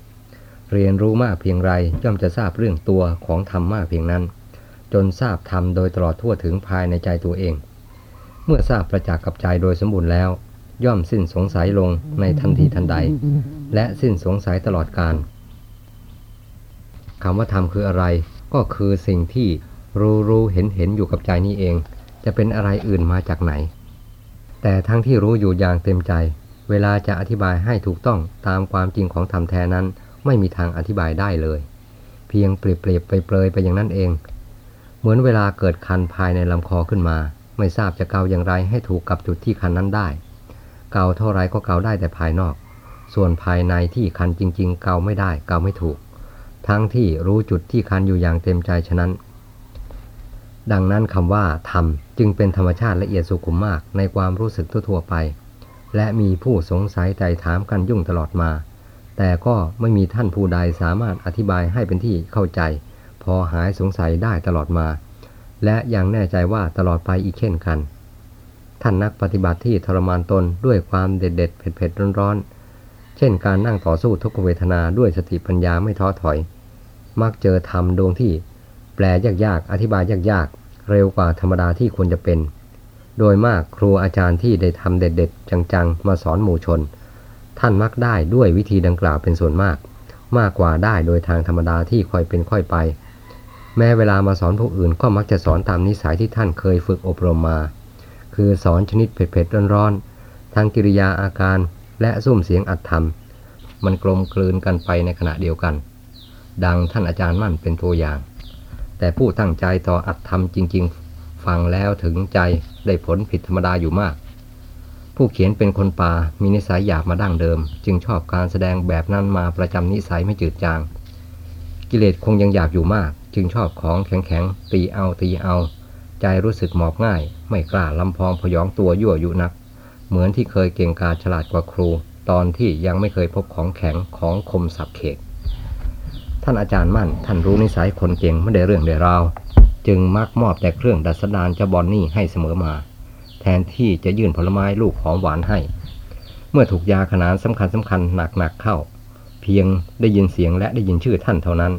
เรียนรู้มากเพียงไรย่อมจะทราบเรื่องตัวของธรรมมากเพียงนั้น จนทราบธรรมโดยตลอดทั่วถึงภายในใจตัวเอง เมื่อทราบประจักษ์กับใจโดยสมบูรณ์แล้ว ย่อมสิ้นสงสัยลงในทันทีทันใด และสิ้นสงสัยตลอดการคำว่าธรรมคืออะไรก็คือสิ่งที่ รู้รู้เห็นเห็นอยู่กับใจนี้เอง จะเป็นอะไรอื่นมาจากไหน แต่ทั้งที่รู้อยู่อย่างเต็มใจ เวลาจะอธิบายให้ถูกต้องตามความจริงของธรรมแท้นั้น ไม่มีทางอธิบายได้เลย เพียงเปรียบเปรียบไปเปลยไปอย่างนั้นเอง เหมือนเวลาเกิดคันภายในลำคอขึ้นมา ไม่ทราบจะเกาอย่างไรให้ถูกกับจุดที่คันนั้นได้ เกาเท่าไรก็เกาได้แต่ภายนอก ส่วนภายในที่คันจริง ๆ เกาไม่ได้เกาไม่ถูก ทั้งที่รู้จุดที่คันอยู่อย่างเต็มใจฉะนั้น ดังนั้นคำว่าธรรมจึงเป็นธรรมชาติละเอียดสุขุมมากในความรู้สึกทั่วๆไป และมีผู้สงสัยใจถามกันยุ่งตลอดมา แต่ก็ไม่มีท่านผู้ใดสามารถอธิบายให้เป็นที่เข้าใจ พอหายสงสัยได้ตลอดมา และยังแน่ใจว่าตลอดไปอีกเช่นกัน ท่านนักปฏิบัติที่ทรมานตนด้วยความเด็ดเด็ดเผ็ดเผ็ดร้อนร้อนเช่นการนั่งต่อสู้ทุกขเวทนาด้วยสติปัญญาไม่ท้อถอย มักเจอธรรมดวงที่ ลยากๆ อธิบายยากๆ เร็วกว่าธรรมดาที่ควรจะเป็น โดยมากครูอาจารย์ที่ได้ทำเด็ดๆ จังๆ มาสอนหมู่ชน ท่านมักได้ด้วยวิธีดังกล่าวเป็นส่วนมาก มากกว่าได้โดยทางธรรมดาที่ค่อยเป็นค่อยไป แม้เวลามาสอนผู้อื่นก็มักจะสอนตามนิสัยที่ท่านเคยฝึกอบรมมา คือสอนชนิดเผ็ดๆ ร้อนๆ ทางกิริยาอาการและซุ้มเสียงอัดธรรมมันกลมกลืนกันไปในขณะเดียวกัน ดังท่านอาจารย์มั่นเป็นตัวอย่าง แต่ผู้ตั้งใจต่ออัดธรรมจริง ๆ ฟังแล้วถึงใจได้ผลผิดธรรมดาอยู่มาก ผู้เขียนเป็นคนป่ามีนิสัยหยาบมาดั้งเดิม จึงชอบการแสดงแบบนั้นมาประจำนิสัยไม่จืดจาง กิเลสคงยังหยาบอยู่มาก จึงชอบของแข็งๆตีเอาตีเอา ใจรู้สึกหมอบง่าย ไม่กล้าลำพองพยองตัวยั่วยุนัก เหมือนที่เคยเก่งกาจฉลาดกว่าครู ตอนที่ยังไม่เคยพบของแข็งของคมสับเขก ท่านอาจารย์มั่น ท่านรู้นิสัยคนเก่งไม่ได้เรื่องได้ราวจึงมักมอบแต่เครื่องดัดสดานเจ้าบอนนี่ให้เสมอมา แทนที่จะยื่นผลไม้ลูกหอมหวานให้ เมื่อถูกยาขนานสำคัญสำคัญหนักๆเข้า เพียงได้ยินเสียงและได้ยินชื่อท่านเท่านั้น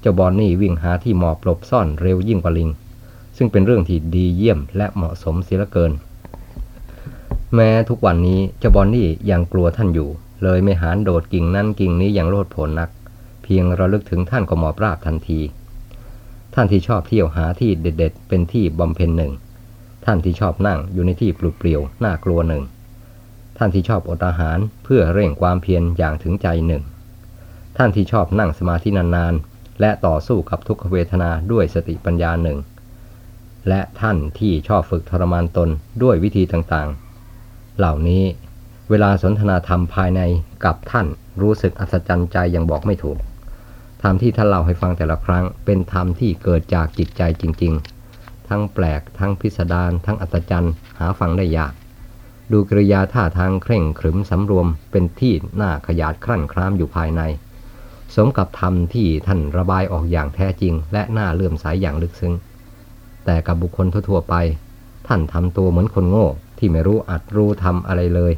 เจ้าบอนนี่วิ่งหาที่หมอบหลบซ่อนเร็วยิ่งกว่าลิง ซึ่งเป็นเรื่องที่ดีเยี่ยมและเหมาะสมเสียเหลือเกิน แม้ทุกวันนี้เจ้าบอนนี่ยังกลัวท่านอยู่ เลยไม่หานโดดกิ่งนั่นกิ่งนี้อย่างโลดโผนนัก พียงระลึกถึงท่านก็หมอบราบทันที ท่านที่ชอบเที่ยวหาที่เด็ด ๆ เป็นที่บำเพ็ญหนึ่ง ท่านที่ชอบนั่งอยู่ในที่ปลุกเปลี่ยวน่ากลัวหนึ่ง ท่านที่ชอบอดอาหารเพื่อเร่งความเพียรอย่างถึงใจหนึ่ง ท่านที่ชอบนั่งสมาธินานๆ และต่อสู้กับทุกขเวทนาด้วยสติปัญญาหนึ่ง และท่านที่ชอบฝึกทรมานตนด้วยวิธีต่างๆ เหล่านี้เวลาสนทนาธรรมภายในกับท่านรู้สึกอัศจรรย์ใจอย่างบอกไม่ถูก ธรรมที่ท่านเล่าให้ฟังแต่ละครั้ง เป็นธรรมที่เกิดจากจิตใจจริง ๆ ทั้งแปลก ทั้งพิสดาร ทั้งอัศจรรย์ หาฟังได้ยาก ดูกริยาท่าทางเคร่งขรึมสำรวม เป็นที่น่าขยาดครั่นครามอยู่ภายใน สมกับธรรมที่ท่านระบายออกอย่างแท้จริง และน่าเลื่อมใสยอย่างลึกซึ้ง แต่กับบุคคลทั่วๆไป ท่านทำตัวเหมือนคนโง่ที่ไม่รู้อัดรู้ทำอะไรเลย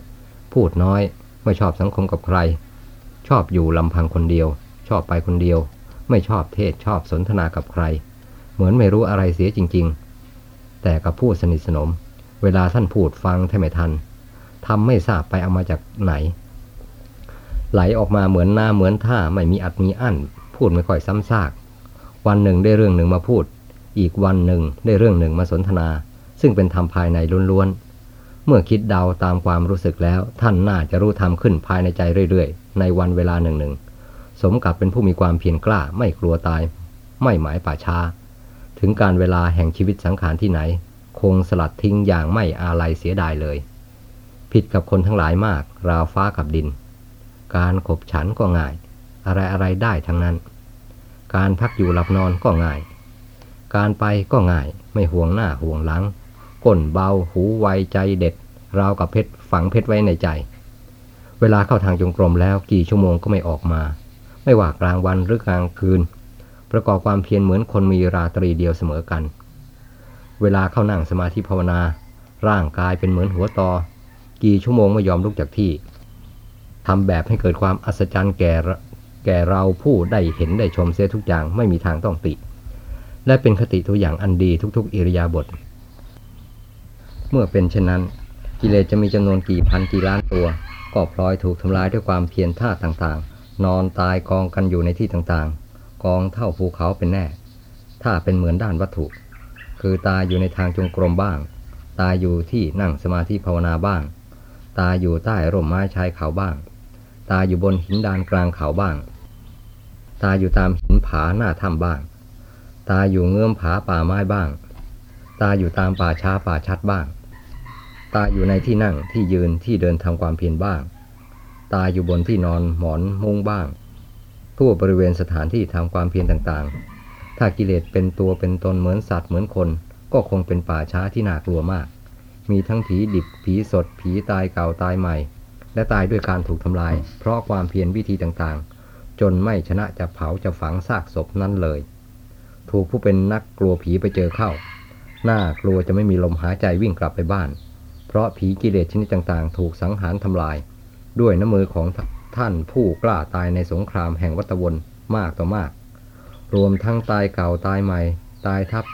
พูดน้อย ไม่ชอบสังคมกับใคร ชอบอยู่ลำพังคนเดียว อบไปคนเดียว ไม่ชอบเทศชอบสนทนากับใคร เหมือนไม่รู้อะไรเสียจริง ๆ แต่กับผู้สนิทสนม เวลาท่านพูดฟังแทบไม่ทันทำไม่ทราบไปเอามาจากไหน ไหลออกมาเหมือนหน้าเหมือนท่าไม่มีอัดมีอั้นพูดไม่ค่อยซ้ำซาก วันหนึ่งได้เรื่องหนึ่งมาพูด อีกวันหนึ่งได้เรื่องหนึ่งมาสนทนา ซึ่งเป็นธรรมภายในล้วนๆ เมื่อคิดเดาตามความรู้สึกแล้ว ท่านน่าจะรู้ธรรมขึ้นภายในใจเรื่อยๆ ในวันเวลาหนึ่งๆ สมกับเป็นผู้มีความเพียรกล้าไม่กลัวตาย ไม่หมายป่าช้า ถึงการเวลาแห่งชีวิตสังขารที่ไหน คงสลัดทิ้งอย่างไม่อาลัยเสียดายเลย ผิดกับคนทั้งหลายมาก ราวฟ้ากับดิน การขบฉันก็ง่าย อะไรอะไรได้ทั้งนั้น การพักอยู่หลับนอนก็ง่าย การไปก็ง่ายไม่ห่วงหน้าห่วงหลังก้นเบาหูไวใจเด็ด ราวกับเพชรฝังเพชรไว้ในใจ เวลาเข้าทางจงกรมแล้วกี่ชั่วโมงก็ไม่ออกมา ไม่ว่ากลางวันหรือกลางคืน ประกอบความเพียรเหมือนคนมีราตรีเดียวเสมอกัน เวลาเข้านั่งสมาธิภาวนา ร่างกายเป็นเหมือนหัวตอ กี่ชั่วโมงไม่ยอมลุกจากที่ทำแบบให้เกิดความอัศจรรย์แก่แก่เราผู้ได้เห็นได้ชมเสียทุกอย่างไม่มีทางต้องติ และเป็นคติตัวอย่างอันดีทุกๆ อิริยาบถเมื่อเป็นเช่นนั้น กิเลสจะมีจำนวนกี่พันกี่ล้านตัว ก็พลอยถูกทำลายด้วยความเพียรท่าต่างๆ นอนตายกองกันอยู่ในที่ต่างๆ กองเท่าภูเขาเป็นแน่ ถ้าเป็นเหมือนด้านวัตถุ คือตายอยู่ในทางจงกรมบ้าง ตายอยู่ที่นั่งสมาธิภาวนาบ้าง ตายอยู่ใต้ร่มไม้ชายเขาบ้าง ตายอยู่บนหินดานกลางเขาบ้าง ตายอยู่ตามหินผาหน้าถ้ำบ้าง ตายอยู่เงื่อมผาป่าไม้บ้าง ตายอยู่ตามป่าช้าป่าชัดบ้าง ตายอยู่ในที่นั่งที่ยืนที่เดินทำความเพียรบ้าง ตายอยู่บนที่นอนหมอนมุ้งบ้าง ทั่วบริเวณสถานที่ทำความเพียรต่างๆ ถ้ากิเลสเป็นตัวเป็นตนเหมือนสัตว์เหมือนคน ก็คงเป็นป่าช้าที่น่ากลัวมาก มีทั้งผีดิบผีสด ผีตายเก่าตายใหม่ และตายด้วยการถูกทำลาย เพราะความเพียรวิธีต่างๆ จนไม่ชนะจะเผาจะฝังซากศพนั้นเลย ถูกผู้เป็นนักกลัวผีไปเจอเข้าหน่ากลัวจะไม่มีลมหายใจวิ่งกลับไปบ้าน เพราะผีกิเลสชนิดต่างๆ ถูกสังหารทำลาย ด้วยน้ำมือของท่านผู้กล้าตายในสงครามแห่งวัตวนมากต่อมาก รวมทั้งตายเก่าตายใหม่ ตายทับ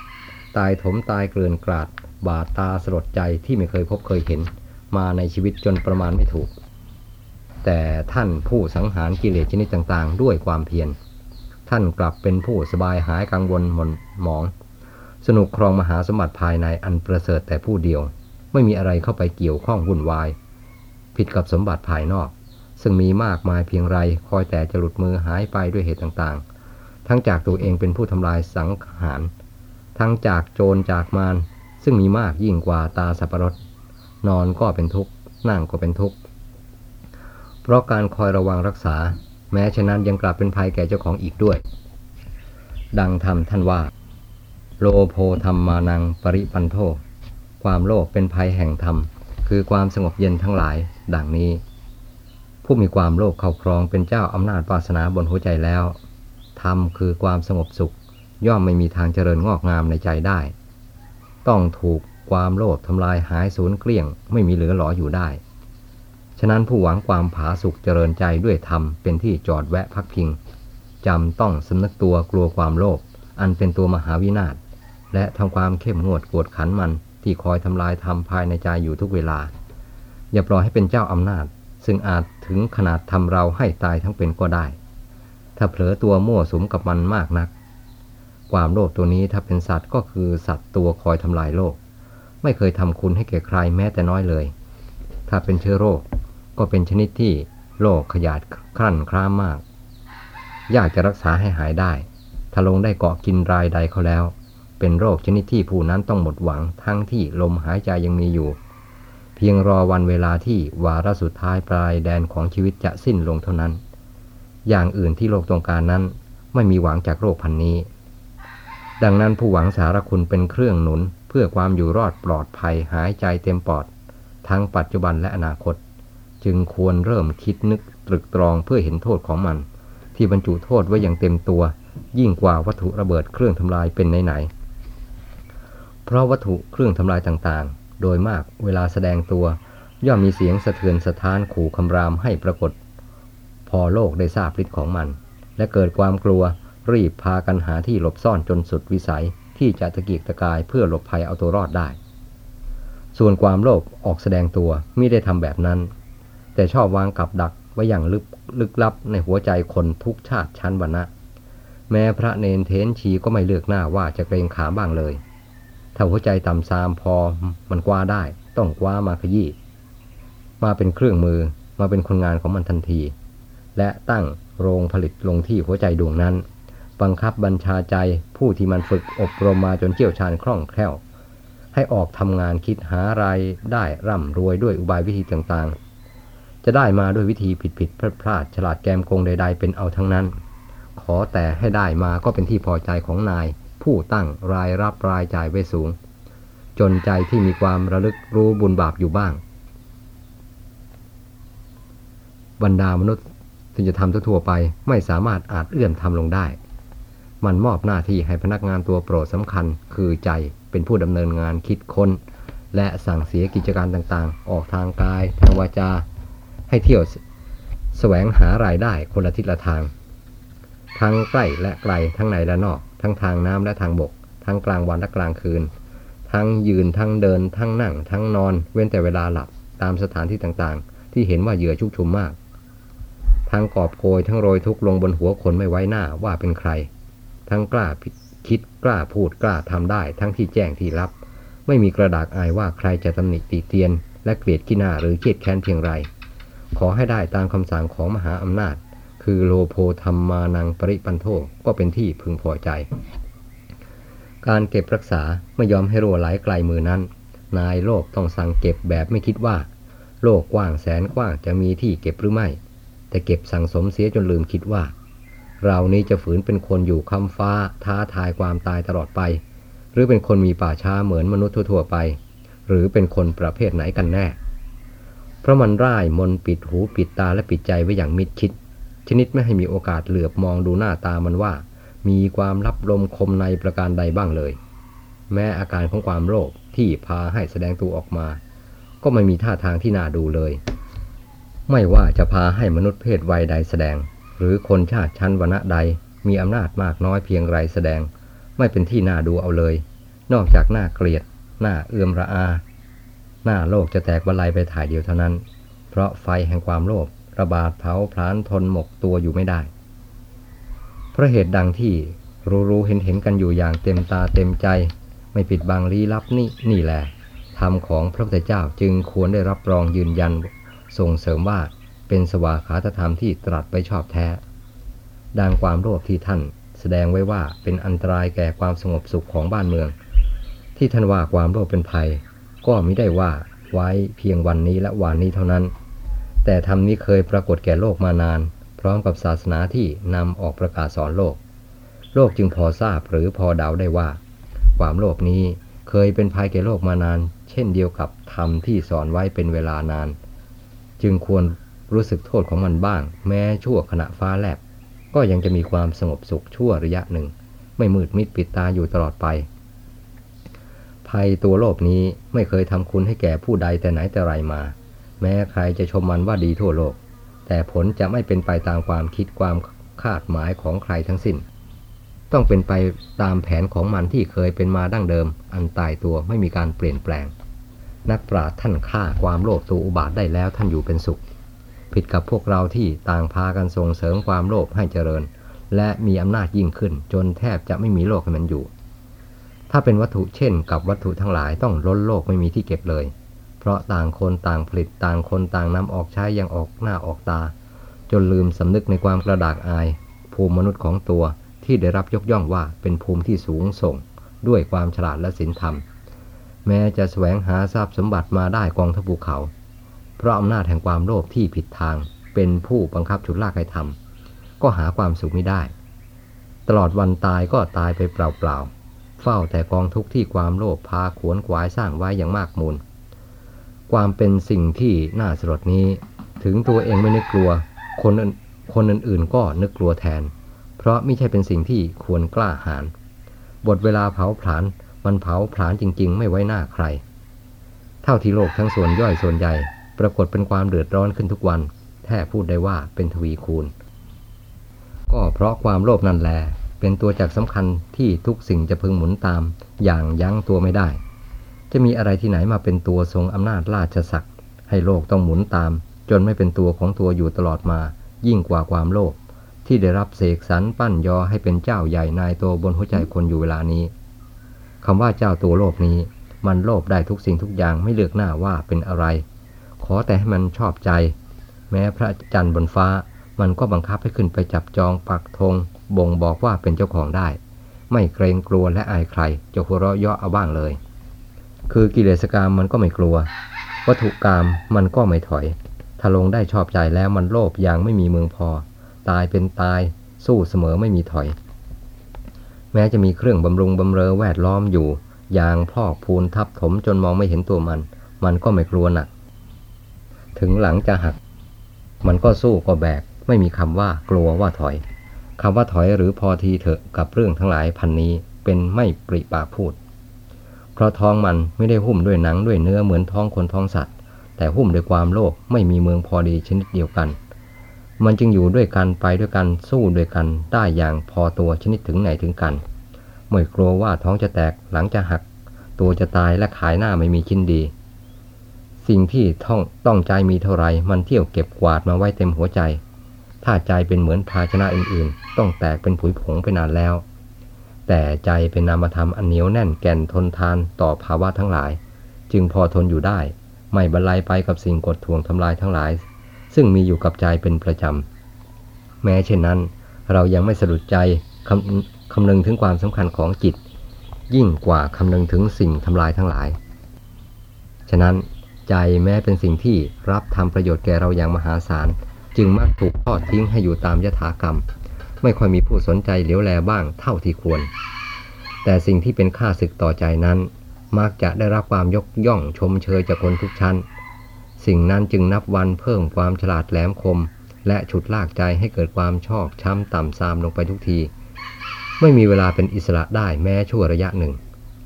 ตายถมตายเกลื่อนกราด บาดตาสลดใจที่ไม่เคยพบเคยเห็น มาในชีวิตจนประมาณไม่ถูก แต่ท่านผู้สังหารกิเลสชนิดต่างๆ ด้วยความเพียรท่านกลับเป็นผู้สบายหายกังวลหม่นหมอง สนุกครองมหาสมบัติภายในอันประเสริฐแต่ผู้เดียว ไม่มีอะไรเข้าไปเกี่ยวข้องวุ่นวาย ผิดกับสมบัติภายนอก ซึ่งมีมากมายเพียงไรคอยแต่จะหลุดมือหายไปด้วยเหตุต่างๆ ทั้งจากตัวเองเป็นผู้ทำลายสังหาร ทั้งจากโจรจากมารซึ่งมีมากยิ่งกว่าตาสับปะรดนอนก็เป็นทุกข์นั่งก็เป็นทุกข์เพราะการคอยระวังรักษา แม้ฉะนั้นยังกลับเป็นภัยแก่เจ้าของอีกด้วย ดังธรรมท่านว่า โลโพธรรมมานังปริปันโท ความโลภเป็นภัยแห่งธรรม คือความสงบเย็นทั้งหลาย ดังนี้ ผู้มีความโลภเข้าครองเป็นเจ้าอำนาจวาสนาบนหัวใจแล้วธรรมคือความสงบสุข ย่อมไม่มีทางเจริญงอกงามในใจได้ ต้องถูกความโลภทำลายหายสูญเกลี้ยง ไม่มีเหลือหลออยู่ได้ ฉะนั้นผู้หวังความผาสุกเจริญใจด้วยธรรมเป็นที่จอดแวะพักพิงจำต้องสำนึกตัวกลัวความโลภอันเป็นตัวมหาวินาศและทำความเข้มงวดกวดขันมันที่คอยทำลายธรรมภายในใจอยู่ทุกเวลา อย่าปล่อยให้เป็นเจ้าอำนาจ ซึ่งอาจถึงขนาดทำเราให้ตายทั้งเป็นก็ได้ ถ้าเผลอตัวมั่วสุมกับมันมากนัก ความโลภตัวนี้ถ้าเป็นสัตว์ก็คือสัตว์ตัวคอยทำลายโลก ไม่เคยทำคุณให้แก่ใครแม้แต่น้อยเลย ถ้าเป็นเชื้อโรคก็เป็นชนิดที่โรคขยาดครั่นคร้ามาก ยากจะรักษาให้หายได้ ถ้าลงได้เกาะกินรายใดเขาแล้ว เป็นโรคชนิดที่ผู้นั้นต้องหมดหวังทั้งที่ลมหายใจยังมีอยู่ เพียงรอวันเวลาที่วาระสุดท้ายปลายแดนของชีวิตจะสิ้นลงเท่านั้น อย่างอื่นที่โลกต้องการนั้นไม่มีหวังจากโรคพันนี้ ดังนั้นผู้หวังสารคุณเป็นเครื่องหนุน เพื่อความอยู่รอดปลอดภัยหายใจเต็มปอด ทั้งปัจจุบันและอนาคต จึงควรเริ่มคิดนึกตรึกตรองเพื่อเห็นโทษของมัน ที่บรรจุโทษไว้อย่างเต็มตัว ยิ่งกว่าวัตถุระเบิดเครื่องทำลายเป็นไหนๆเพราะวัตถุเครื่องทำลายต่างๆ โดยมากเวลาแสดงตัว ย่อมมีเสียงสะเทือนสะท้านขู่คำรามให้ปรากฏ พอโลกได้ทราบฤทธิ์ของมัน และเกิดความกลัวรีบพากันหาที่หลบซ่อนจนสุดวิสัยที่จะตะเกียกตะกายเพื่อหลบภัยเอาตัวรอดได้ ส่วนความโลภออกแสดงตัวไม่ได้ทำแบบนั้น แต่ชอบวางกับดักไว้อย่างลึกลึกลับในหัวใจคนทุกชาติชั้นวรรณะ แม้พระเนนเทนชีก็ไม่เลือกหน้าว่าจะเกรงขาบ้างเลย ถ้าหัวใจต่ำซามพอมันกว้าได้ ต้องกว้ามาขยี้มาเป็นเครื่องมือมาเป็นคนงานของมันทันที และตั้งโรงผลิตลงที่หัวใจดวงนั้น บังคับบัญชาใจผู้ที่มันฝึกอบรมมาจนเชี่ยวชาญคล่องแคล่ว ให้ออกทำงานคิดหารายได้ร่ำรวยด้วยอุบายวิธีต่างๆ จะได้มาด้วยวิธีผิดผิดพลาดพลาดฉลาดแกมโกงใด ๆ เป็นเอาทั้งนั้น ขอแต่ให้ได้มาก็เป็นที่พอใจของนาย ผู้ตั้งรายรับรายจ่ายไว้สูง จนใจที่มีความระลึกรู้บุญบาปอยู่บ้าง บรรดามนุษย์ที่จะทำทั่วไปไม่สามารถอาจเอื้อนทำลงได้ มันมอบหน้าที่ให้พนักงานตัวโปรดสำคัญ คือใจเป็นผู้ดำเนินงานคิดค้น และสั่งเสียกิจการต่างๆ ออกทางกาย ทางวาจา ให้เที่ยวแสวงหารายได้คนละทิศละทาง ทั้งใกล้และไกลทั้งในและนอก ทั้งทางน้ำและทางบก ทั้งกลางวันและกลางคืน ทั้งยืนทั้งเดิน ทั้งนั่ง ทั้งนอน เว้นแต่เวลาหลับตามสถานที่ต่างๆ ที่เห็นว่าเหยื่อชุกชุมมาก ทั้งกอบโกยทั้งโรยทุกลงบนหัวคนไม่ไว้หน้าว่าเป็นใคร ทั้งกล้าคิดกล้าพูดกล้าทำได้ ทั้งที่แจ้งที่รับ ไม่มีกระดากอายว่าใครจะตำหนิตีเตียน และเกลียดขี้หน้าหรือเกลียดแค้นเพียงไรขอให้ได้ตามคำสั่งของมหาอำนาจ คือโลโพธรรมานังปริปันโทก็เป็นที่พึงพอใจ การเก็บรักษาไม่ยอมให้รั่วไหลไกลมือนั้น นายโลกต้องสั่งเก็บแบบไม่คิดว่า โลกกว้างแสนกว้างจะมีที่เก็บหรือไม่ แต่เก็บสั่งสมเสียจนลืมคิดว่า เรานี้จะฝืนเป็นคนอยู่คำฟ้าท้าทายความตายตลอดไป หรือเป็นคนมีป่าช้าเหมือนมนุษย์ทั่วไป หรือเป็นคนประเภทไหนกันแน่ เพราะมันร่ายมนปิดหูปิดตาและปิดใจไว้อย่างมิดชิด ชนิดไม่ให้มีโอกาสเหลือบมองดูหน้าตามันว่า มีความลับลมคมในประการใดบ้างเลย แม้อาการของความโลภที่พาให้แสดงตัวออกมากก็ไม่มีท่าทางที่น่าดูเลย ไม่ว่าจะพาให้มนุษย์เพศวัยใดแสดง หรือคนชาติชั้นวรรณะใดมีอำนาจมากน้อยเพียงไรแสดง ไม่เป็นที่น่าดูเอาเลย นอกจากหน้าเกลียด หน้าเอื้อมระอา หน้าโลกจะแตกบรรลัยไปถ่ายเดียวเท่านั้น เพราะไฟแห่งความโลภ ระบาดเผาพลานทนหมกตัวอยู่ไม่ได้ เพราะเหตุดังที่รู้รู้เห็นเห็นกันอยู่อย่างเต็มตาเต็มใจ ไม่ปิดบังลี้ลับนี่นี่แหละธรรมของพระพุทธเจ้าจึงควรได้รับรองยืนยันส่งเสริมว่าเป็นสวาขาธรรมที่ตรัสไปชอบแท้ ดังความโลภที่ท่านแสดงไว้ว่าเป็นอันตรายแก่ความสงบสุขของบ้านเมือง ที่ท่านว่าความโลภเป็นภัย ก็มิได้ว่าไว้เพียงวันนี้และวันนี้เท่านั้น แต่ธรรมนี้เคยปรากฏแก่โลกมานาน พร้อมกับศาสนาที่นำออกประกาศสอนโลก โลกจึงพอทราบหรือพอเดาได้ว่า ความโลภนี้เคยเป็นภัยแก่โลกมานาน เช่นเดียวกับธรรมที่สอนไว้เป็นเวลานาน จึงควรรู้สึกโทษของมันบ้าง แม้ชั่วขณะฟ้าแลบ ก็ยังจะมีความสงบสุขชั่วระยะหนึ่ง ไม่มืดมิดปิดตาอยู่ตลอดไป ภัยตัวโลภนี้ไม่เคยทำคุณให้แก่ผู้ใดแต่ไหนแต่ไรมา แม้ใครจะชมมันว่าดีทั่วโลก แต่ผลจะไม่เป็นไปตามความคิดความคาดหมายของใครทั้งสิ้น ต้องเป็นไปตามแผนของมันที่เคยเป็นมาดั้งเดิม อันตายตัวไม่มีการเปลี่ยนแปลง นักปราชญ์ท่านฆ่าความโลภตัวอุบาทได้แล้วท่านอยู่เป็นสุข ผิดกับพวกเราที่ต่างพากันส่งเสริมความโลภให้เจริญ และมีอำนาจยิ่งขึ้น จนแทบจะไม่มีโลกให้มันอยู่ ถ้าเป็นวัตถุเช่น กับวัตถุทั้งหลายต้องล้นโลกไม่มีที่เก็บเลย ราะต่างคนต่างผลิตต่างคนต่างนำออกใช้อย่างออกหน้าออกตา จนลืมสำนึกในความกระดากอาย ภูมิมนุษย์ของตัวที่ได้รับยกย่องว่าเป็นภูมิที่สูงส่ง ด้วยความฉลาดและศีลธรรม แม้จะแสวงหาทรัพย์สมบัติมาได้กองทัพภูเขา เพราะอำนาจแห่งความโลภที่ผิดทาง เป็นผู้บังคับฉุดลากให้ทำก็หาความสุขไม่ได้ ตลอดวันตายก็ตายไปเปล่าๆเฝ้าแต่กองทุกข์ที่ความโลภพาขวนขวายสร้างไว้อย่างมากมูล ความเป็นสิ่งที่น่าสลดนี้ ถึงตัวเองไม่นึกกลัว คนคนอื่นๆก็นึกกลัวแทน เพราะไม่ใช่เป็นสิ่งที่ควรกล้าหาญบทเวลาเผาผลาญมันเผาผลาญจริง ๆ ไม่ไว้หน้าใคร เท่าที่โลกทั้งส่วนย่อยส่วนใหญ่ ปรากฏเป็นความเดือดร้อนขึ้นทุกวัน แท้พูดได้ว่าเป็นทวีคูณ ก็เพราะความโลภนั่นแหละเป็นตัวจักสำคัญที่ทุกสิ่งจะพึงหมุนตาม อย่างยั้งตัวไม่ได้ จะมีอะไรที่ไหนมาเป็นตัวทรงอำนาจราชศักดิ์ให้โลกต้องหมุนตาม จนไม่เป็นตัวของตัวอยู่ตลอดมา ยิ่งกว่าความโลภที่ได้รับเสกสรรปั้นยอให้เป็นเจ้าใหญ่นายตัวบนหัวใจคนอยู่เวลานี้คำว่าเจ้าตัวโลภนี้ มันโลภได้ทุกสิ่งทุกอย่างไม่เลือกหน้าว่าเป็นอะไร ขอแต่ให้มันชอบใจ แม้พระจันทร์บนฟ้า มันก็บังคับให้ขึ้นไปจับจองปักธงบ่งบอกว่าเป็นเจ้าของได้ ไม่เกรงกลัวและอายใครจะหัวเราะเยาะเอาบ้างเลย คือกิเลสกรรมมันก็ไม่กลัว วัตถุกรรมมันก็ไม่ถอย ถ้าลงได้ชอบใจแล้วมันโลภอย่างไม่มีเมืองพอ ตายเป็นตายสู้เสมอไม่มีถอย แม้จะมีเครื่องบำรุงบำเรอแวดล้อมอยู่ อย่างพอกพูนทับถมจนมองไม่เห็นตัวมัน มันก็ไม่กลัวหนัก ถึงหลังจะหัก มันก็สู้ก็แบก ไม่มีคำว่ากลัวว่าถอยคำว่าถอยหรือพอทีเถอะกับเรื่องทั้งหลายพันนี้เป็นไม่ปริปากพูด เพราะท้องมันไม่ได้หุ้มด้วยหนังด้วยเนื้อเหมือนท้องคนท้องสัตว์ แต่หุ้มด้วยความโลภไม่มีเมืองพอดีชนิดเดียวกัน มันจึงอยู่ด้วยกันไปด้วยกันสู้ด้วยกันได้อย่างพอตัวชนิดถึงไหนถึงกันไม่กลัวว่าท้องจะแตกหลังจะหัก ตัวจะตายและขายหน้าไม่มีชิ้นดี สิ่งที่ต้องต้องใจมีเท่าไรมันเที่ยวเก็บกวาดมาไว้เต็มหัวใจ ถ้าใจเป็นเหมือนภาชนะอื่นๆ ต้องแตกเป็นผุยผงไปนานแล้ว แต่ใจเป็นนามธรรมอันเหนียวแน่นแก่นทนทานต่อภาวะทั้งหลาย จึงพอทนอยู่ได้ ไม่บรรลัยไปกับสิ่งกดทวงทำลายทั้งหลาย ซึ่งมีอยู่กับใจเป็นประจำ แม้เช่นนั้น เรายังไม่สะดุดใจคำคำนึงถึงความสำคัญของจิต ยิ่งกว่าคำนึงถึงสิ่งทำลายทั้งหลาย ฉะนั้นใจแม้เป็นสิ่งที่รับทำประโยชน์แก่เราอย่างมหาศาล จึงมักถูกทอดทิ้งให้อยู่ตามยถากรรม ไม่ค่อยมีผู้สนใจเหลียวแลบ้างเท่าที่ควร แต่สิ่งที่เป็นค่าศึกต่อใจนั้น มักจะได้รับความยกย่องชมเชยจากคนทุกชั้น สิ่งนั้นจึงนับวันเพิ่มความฉลาดแหลมคม และฉุดลากใจให้เกิดความชอกช้ำต่ำซามลงไปทุกที ไม่มีเวลาเป็นอิสระได้แม้ชั่วระยะหนึ่ง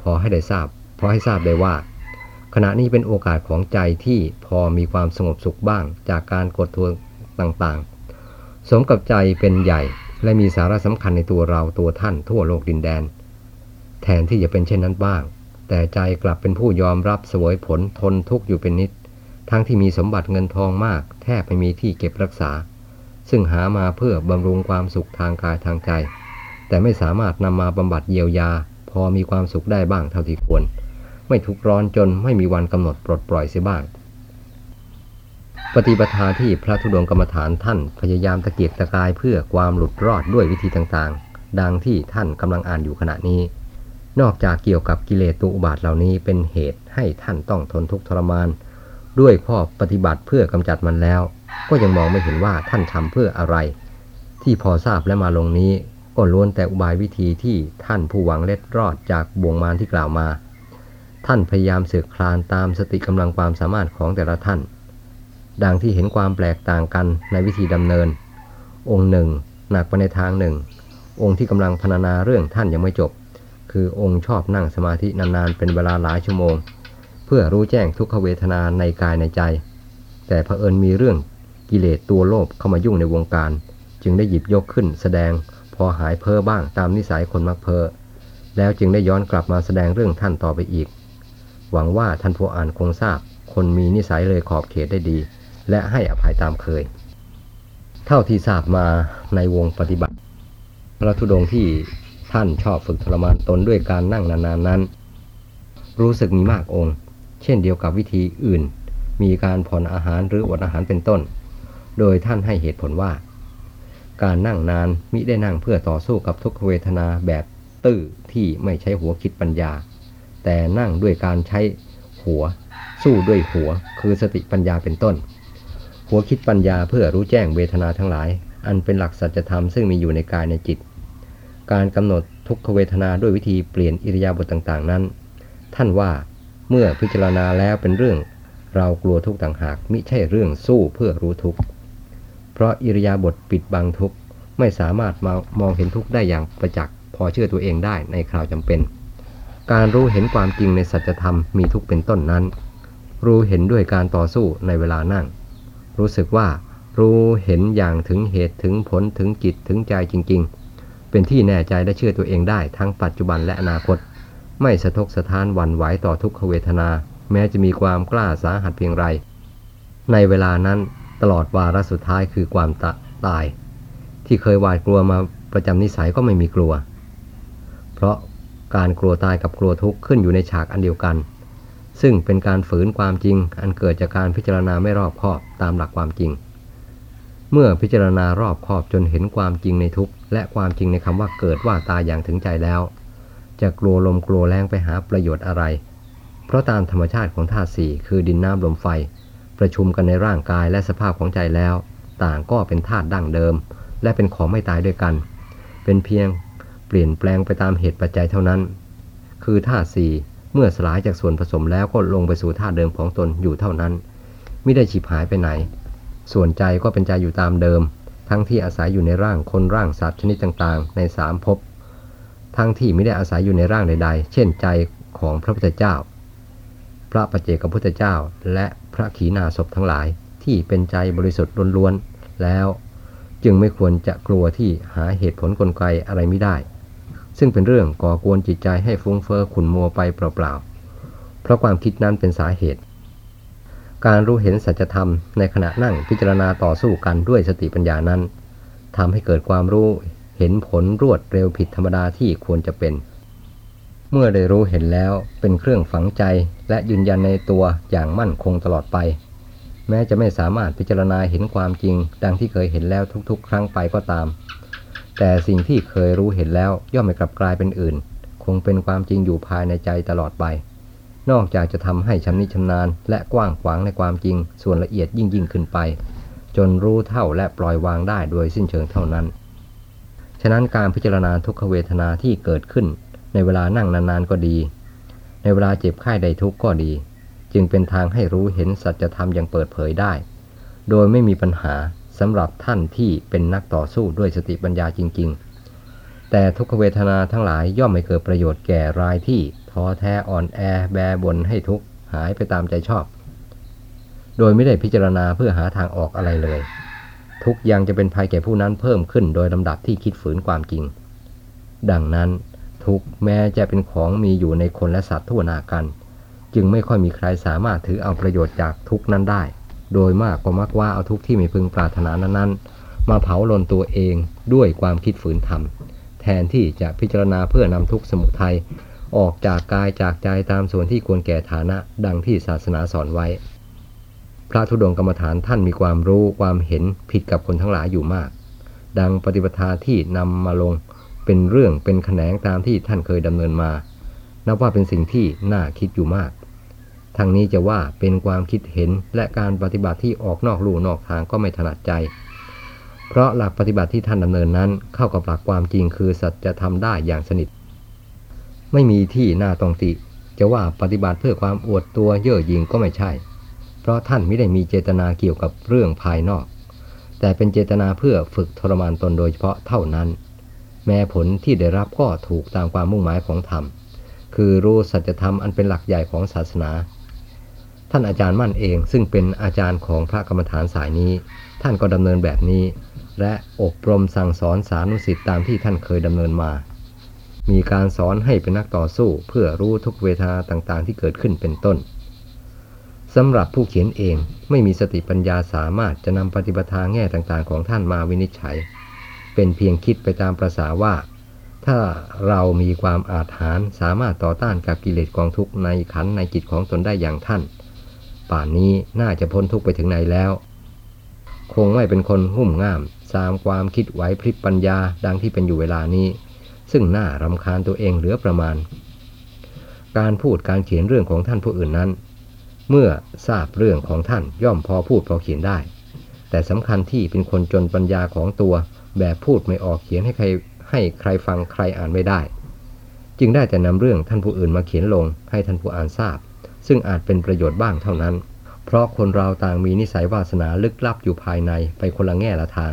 พอให้ได้ทราบ พอให้ทราบได้ว่า ขณะนี้เป็นโอกาสของใจที่พอมีความสงบสุขบ้างจากการกดทัวต่างๆ สมกับใจเป็นใหญ่ และมีสาระสำคัญในตัวเราตัวท่านทั่วโลกดินแดน แทนที่จะเป็นเช่นนั้นบ้าง แต่ใจกลับเป็นผู้ยอมรับสวยผลทนทุกข์อยู่เป็นนิด ทั้งที่มีสมบัติเงินทองมาก แทบไม่มีที่เก็บรักษา ซึ่งหามาเพื่อบำรุงความสุขทางกายทางใจ แต่ไม่สามารถนำมาบำบัดเยียวยา พอมีความสุขได้บ้างเท่าที่ควร ไม่ทุกร้อนจนไม่มีวันกำหนดปลดปล่อยเสียบ้าง ปฏิปทาที่พระธุดงกรรมฐานท่านพยายามตะเกียกตะกายเพื่อความหลุดรอดด้วยวิธีต่างๆ ดังที่ท่านกำลังอ่านอยู่ขณะนี้ นอกจากเกี่ยวกับกิเลสตัวอุบาทเหล่านี้เป็นเหตุให้ท่านต้องทนทุกข์ทรมาน ด้วยข้อปฏิบัติเพื่อกำจัดมันแล้ว ก็ยังมองไม่เห็นว่าท่านทำเพื่ออะไร ที่พอทราบและมาลงนี้ ก็ล้วนแต่อุบายวิธีที่ท่านผู้หวังเล็ดรอดจากบ่วงมารที่กล่าวมา ท่านพยายามสืบคลานตามสติกำลังความสามารถของแต่ละท่าน ดังที่เห็นความแปลกต่างกันในวิธีดำเนิน องค์หนึ่งหนักไปในทางหนึ่ง องค์ที่กำลังพรรณนาเรื่องท่านยังไม่จบ คือองค์ชอบนั่งสมาธินานๆเป็นเวลาหลายชั่วโมง เพื่อรู้แจ้งทุกขเวทนาในกายในใจ แต่เผอิญมีเรื่องกิเลสตัวโลภเข้ามายุ่งในวงการ จึงได้หยิบยกขึ้นแสดงพอหายเพ้อบ้างตามนิสัยคนมักเพ้อแล้วจึงได้ย้อนกลับมาแสดงเรื่องท่านต่อไปอีก หวังว่าท่านผู้อ่านคงทราบ คนมีนิสัยเลยขอบเขตได้ดี และให้อภัยตามเคย เท่าที่ทราบมาในวงปฏิบัติ พระธุดงที่ท่านชอบฝึกทรมานตนด้วยการนั่งนานๆนั้น รู้สึกมีมากองค์ เช่นเดียวกับวิธีอื่น มีการผ่อนอาหารหรืออดอาหารเป็นต้น โดยท่านให้เหตุผลว่า การนั่งนานมิได้นั่งเพื่อต่อสู้กับทุกเวทนาแบบตื้อที่ไม่ใช้หัวคิดปัญญา แต่นั่งด้วยการใช้หัว สู้ด้วยหัวคือสติปัญญาเป็นต้น หัวคิดปัญญาเพื่อรู้แจ้งเวทนาทั้งหลาย อันเป็นหลักสัจธรรมซึ่งมีอยู่ในกายในจิต การกำหนดทุกขเวทนาด้วยวิธีเปลี่ยนอิริยาบถต่างๆ นั้น ท่านว่าเมื่อพิจารณาแล้วเป็นเรื่อง เรากลัวทุกต่างหากมิใช่เรื่องสู้เพื่อรู้ทุกเพราะอิริยาบถปิดบังทุกไม่สามารถมามองเห็นทุกได้อย่างประจักษ์พอเชื่อตัวเองได้ในคราวจำเป็น การรู้เห็นความจริงในสัจธรรมมีทุกเป็นต้นนั้น รู้เห็นด้วยการต่อสู้ในเวลานั่ง รู้สึกว่า รู้เห็นอย่างถึงเหตุถึงผลถึงจิตถึงใจจริง ๆ เป็นที่แน่ใจและเชื่อตัวเองได้ทั้งปัจจุบันและอนาคต ไม่สะทกสะท้านหวั่นไหวต่อทุกขเวทนา แม้จะมีความกล้าสาหัสเพียงไร ในเวลานั้นตลอดวาระสุดท้ายคือความตตาย ที่เคยหวาดกลัวมาประจำนิสัยก็ไม่มีกลัว เพราะการกลัวตายกับกลัวทุกข์ขึ้นอยู่ในฉากอันเดียวกัน ซึ่งเป็นการฝืนความจริงอันเกิดจากการพิจารณาไม่รอบคอบตามหลักความจริง เมื่อพิจารณารอบคอบจนเห็นความจริงในทุกข์และความจริงในคำว่าเกิดว่าตายอย่างถึงใจแล้ว จะกลัวลมกลัวแรงไปหาประโยชน์อะไร เพราะตามธรรมชาติของธาตุสี่คือดินน้ำลมไฟ ประชุมกันในร่างกายและสภาพของใจแล้ว ต่างก็เป็นธาตุดั้งเดิม และเป็นของไม่ตายด้วยกัน เป็นเพียงเปลี่ยนแปลงไปตามเหตุปัจจัยเท่านั้น คือธาตุสี่ เมื่อสลายจากส่วนผสมแล้วก็ลงไปสู่ธาตุเดิมของตนอยู่เท่านั้น ไม่ได้ฉิบหายไปไหน ส่วนใจก็เป็นใจอยู่ตามเดิม ทั้งที่อาศัยอยู่ในร่างคนร่างสัตว์ชนิดต่างๆ ในสามภพ ทั้งที่ไม่ได้อาศัยอยู่ในร่างใดๆ เช่นใจของพระพุทธเจ้า พระปัจเจกพุทธเจ้า และพระขีณาสพทั้งหลายที่เป็นใจบริสุทธิ์ล้วนๆแล้ว จึงไม่ควรจะกลัวที่หาเหตุผลกลไกอะไรไม่ได้ ซึ่งเป็นเรื่องก่อกวนจิตใจให้ฟุ้งเฟอ้อขุนมัวไปเปล่าๆ เพราะความคิดนั้นเป็นสาเหตุ การรู้เห็นสัจธรรมในขณะนั่งพิจารณาต่อสู้กันด้วยสติปัญญานั้นทำให้เกิดความรู้เห็นผลรวดเร็วผิดธรรมดาที่ควรจะเป็น เมื่อได้รู้เห็นแล้วเป็นเครื่องฝังใจและยืนยันในตัวอย่างมั่นคงตลอดไป แม้จะไม่สามารถพิจารณาเห็นความจริง ดังที่เคยเห็นแล้วทุกๆ ครั้งไปก็ตาม แต่สิ่งที่เคยรู้เห็นแล้วย่อมไม่กลับกลายเป็นอื่น คงเป็นความจริงอยู่ภายในใจตลอดไป นอกจากจะทำให้ชำนิชำนาญ และกว้างขวางในความจริงส่วนละเอียดยิ่งยิ่งขึ้นไป จนรู้เท่าและปล่อยวางได้โดยสิ้นเชิงเท่านั้น ฉะนั้นการพิจารณาทุกขเวทนาที่เกิดขึ้น ในเวลานั่งนานๆก็ดี ในเวลาเจ็บไข้ใดทุกข์ก็ดี จึงเป็นทางให้รู้เห็นสัจธรรมอย่างเปิดเผยได้ โดยไม่มีปัญหา สำหรับท่านที่เป็นนักต่อสู้ด้วยสติปัญญาจริง ๆ แต่ทุกขเวทนาทั้งหลายย่อมไม่เกิดประโยชน์แก่รายที่ท้อแท้อ่อนแอแบบนให้ทุกข์หายไปตามใจชอบ โดยไม่ได้พิจารณาเพื่อหาทางออกอะไรเลย ทุกยังจะเป็นภัยแก่ผู้นั้นเพิ่มขึ้นโดยลำดับที่คิดฝืนความจริง ดังนั้นทุกแม้จะเป็นของมีอยู่ในคนและสัตว์ทั่วนากัน จึงไม่ค่อยมีใครสามารถถือเอาประโยชน์จากทุกนั้นได้ โดยมากก็มักว่าเอาทุกที่ไม่พึงปรารถนานั้นๆ มาเผาลนตัวเองด้วยความคิดฝืนธรรม แทนที่จะพิจารณาเพื่อนำทุกสมุทัยออกจากกายจากใจตามส่วนที่ควรแก่ฐานะดังที่ศาสนาสอนไว้ พระธุดงกรรมฐานท่านมีความรู้ความเห็นผิดกับคนทั้งหลายอยู่มาก ดังปฏิปทาที่นำมาลงเป็นเรื่องเป็นแขนงตามที่ท่านเคยดำเนินมา นับว่าเป็นสิ่งที่น่าคิดอยู่มาก ทางนี้จะว่าเป็นความคิดเห็นและการปฏิบัติที่ออกนอกลู่นอกทางก็ไม่ถนัดใจ เพราะหลักปฏิบัติที่ท่านดำเนินนั้นเข้ากับหลักความจริงคือสัจจะทำได้อย่างสนิท ไม่มีที่น่าตรงติ จะว่าปฏิบัติเพื่อความอวดตัวเย่อหยิ่งก็ไม่ใช่ เพราะท่านไม่ได้มีเจตนาเกี่ยวกับเรื่องภายนอก แต่เป็นเจตนาเพื่อฝึกทรมานตนโดยเฉพาะเท่านั้น แม้ผลที่ได้รับก็ถูกตามความมุ่งหมายของธรรม คือรู้สัจธรรมอันเป็นหลักใหญ่ของศาสนา ท่านอาจารย์มั่นเอง ซึ่งเป็นอาจารย์ของพระกรรมฐานสายนี้ ท่านก็ดำเนินแบบนี้ และอบรมสั่งสอนสานุสิทธิ์ตามที่ท่านเคยดำเนินมา มีการสอนให้เป็นนักต่อสู้เพื่อรู้ทุกเวทนาต่างๆ ที่เกิดขึ้นเป็นต้นสำหรับผู้เขียนเองไม่มีสติปัญญาสามารถจะนำปฏิปทาแง่ต่างๆ ของท่านมาวินิจฉัย เป็นเพียงคิดไปตามประษาว่า ถ้าเรามีความอาถรรพ์สามารถต่อต้านกับกิเลสกองทุกข์ในขันในจิตของตนได้อย่างท่าน ป่านนี้น่าจะพ้นทุกข์ไปถึงไหนแล้ว คงไม่เป็นคนหุ่มง่ามสามความคิดไหวพริบปัญญาดังที่เป็นอยู่เวลานี้ ซึ่งน่ารำคาญตัวเองเหลือประมาณ การพูดการเขียนเรื่องของท่านผู้อื่นนั้น เมื่อทราบเรื่องของท่านย่อมพอพูดพอเขียนได้ แต่สำคัญที่เป็นคนจนปัญญาของตัวแบบพูดไม่ออกเขียนให้ใครให้ใครฟังใครอ่านไม่ได้ จึงได้แต่นำเรื่องท่านผู้อื่นมาเขียนลงให้ท่านผู้อ่านทราบ ซึ่งอาจเป็นประโยชน์บ้างเท่านั้น เพราะคนเราต่างมีนิสัยวาสนาลึกลับอยู่ภายในไปคนละแง่ละทาง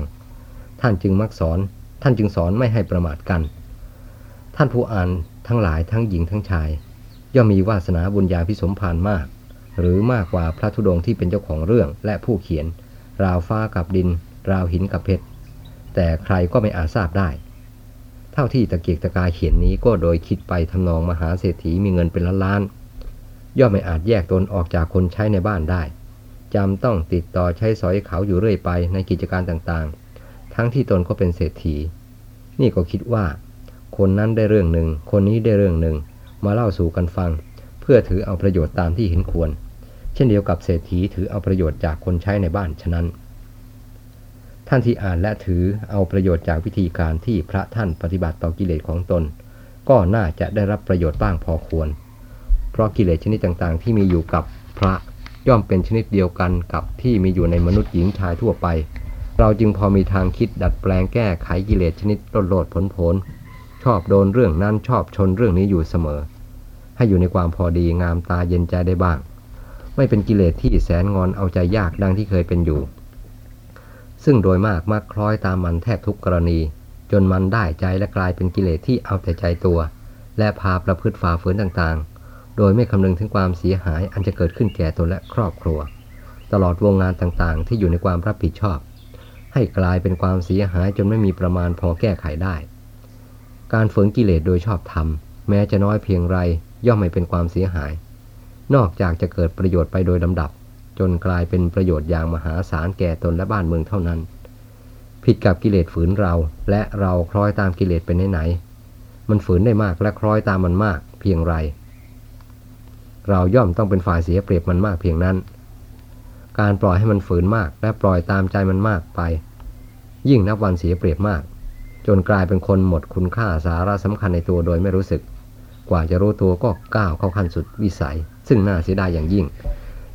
ท่านจึงมักสอน ท่านจึงสอนไม่ให้ประมาทกัน ท่านผู้อ่านทั้งหลายทั้งหญิงทั้งชาย ย่อมมีวาสนาบุญญาพิสมพานมาก หรือมากกว่าพระธุดงที่เป็นเจ้าของเรื่องและผู้เขียน ราวฟ้ากับดิน ราวหินกับเพชรแต่ใครก็ไม่อาจทราบได้ เท่าที่ตะเกียกตะกายเขียนนี้ก็โดยคิดไปทำนองมหาเศรษฐีมีเงินเป็นล้านล้าน ย่อมไม่อาจแยกตนออกจากคนใช้ในบ้านได้จำต้องติดต่อใช้สอยเขาอยู่เรื่อยไปในกิจการต่างๆ ทั้งที่ตนก็เป็นเศรษฐี นี่ก็คิดว่า คนนั้นได้เรื่องหนึ่ง คนนี้ได้เรื่องหนึ่ง มาเล่าสู่กันฟัง เพื่อถือเอาประโยชน์ตามที่เห็นควร เช่นเดียวกับเศรษฐีถือเอาประโยชน์จากคนใช้ในบ้านฉะนั้น ท่านที่อ่านและถือเอาประโยชน์จากวิธีการที่พระท่านปฏิบัติต่อกิเลสของตน ก็น่าจะได้รับประโยชน์บ้างพอควร ราะกิเลสชนิดต่างๆ ที่มีอยู่กับพระย่อมเป็นชนิดเดียวกันกับที่มีอยู่ในมนุษย์หญิงชายทั่วไป เราจึงพอมีทางคิดดัดแปลงแก้ไขกิเลสชนิดโลดโลดผลผล ชอบโดนเรื่องนั้นชอบชนเรื่องนี้อยู่เสมอ ให้อยู่ในความพอดีงามตาเย็นใจได้บ้าง ไม่เป็นกิเลสที่แสนงอนเอาใจยากดังที่เคยเป็นอยู่ ซึ่งโดยมากมักคล้อยตามมันแทบทุกกรณี จนมันได้ใจและกลายเป็นกิเลสที่เอาแต่ใจตัว และพาประพฤติฝ่าฝืนต่างๆ โดยไม่คำนึงถึงความเสียหายอันจะเกิดขึ้นแก่ตนและครอบครัว ตลอดวงงานต่างๆ ที่อยู่ในความรับผิดชอบ ให้กลายเป็นความเสียหายจนไม่มีประมาณพอแก้ไขได้ การฝืนกิเลสโดยชอบธรรม แม้จะน้อยเพียงไรย่อมไม่เป็นความเสียหาย นอกจากจะเกิดประโยชน์ไปโดยลำดับ จนกลายเป็นประโยชน์อย่างมหาศาลแก่ตนและบ้านเมืองเท่านั้น ผิดกับกิเลสฝืนเรา และเราคล้อยตามกิเลสไปไหนๆมันฝืนได้มากและคล้อยตามมันมาก เพียงไร เราย่อมต้องเป็นฝ่ายเสียเปรียบมันมากเพียงนั้น การปล่อยให้มันฝืนมาก และปล่อยตามใจมันมากไป ยิ่งนับวันเสียเปรียบมาก จนกลายเป็นคนหมดคุณค่าสาระสำคัญในตัวโดยไม่รู้สึก กว่าจะรู้ตัวก็ก้าวเข้าขั้นสุดวิสัย ซึ่งน่าเสียดายอย่างยิ่ง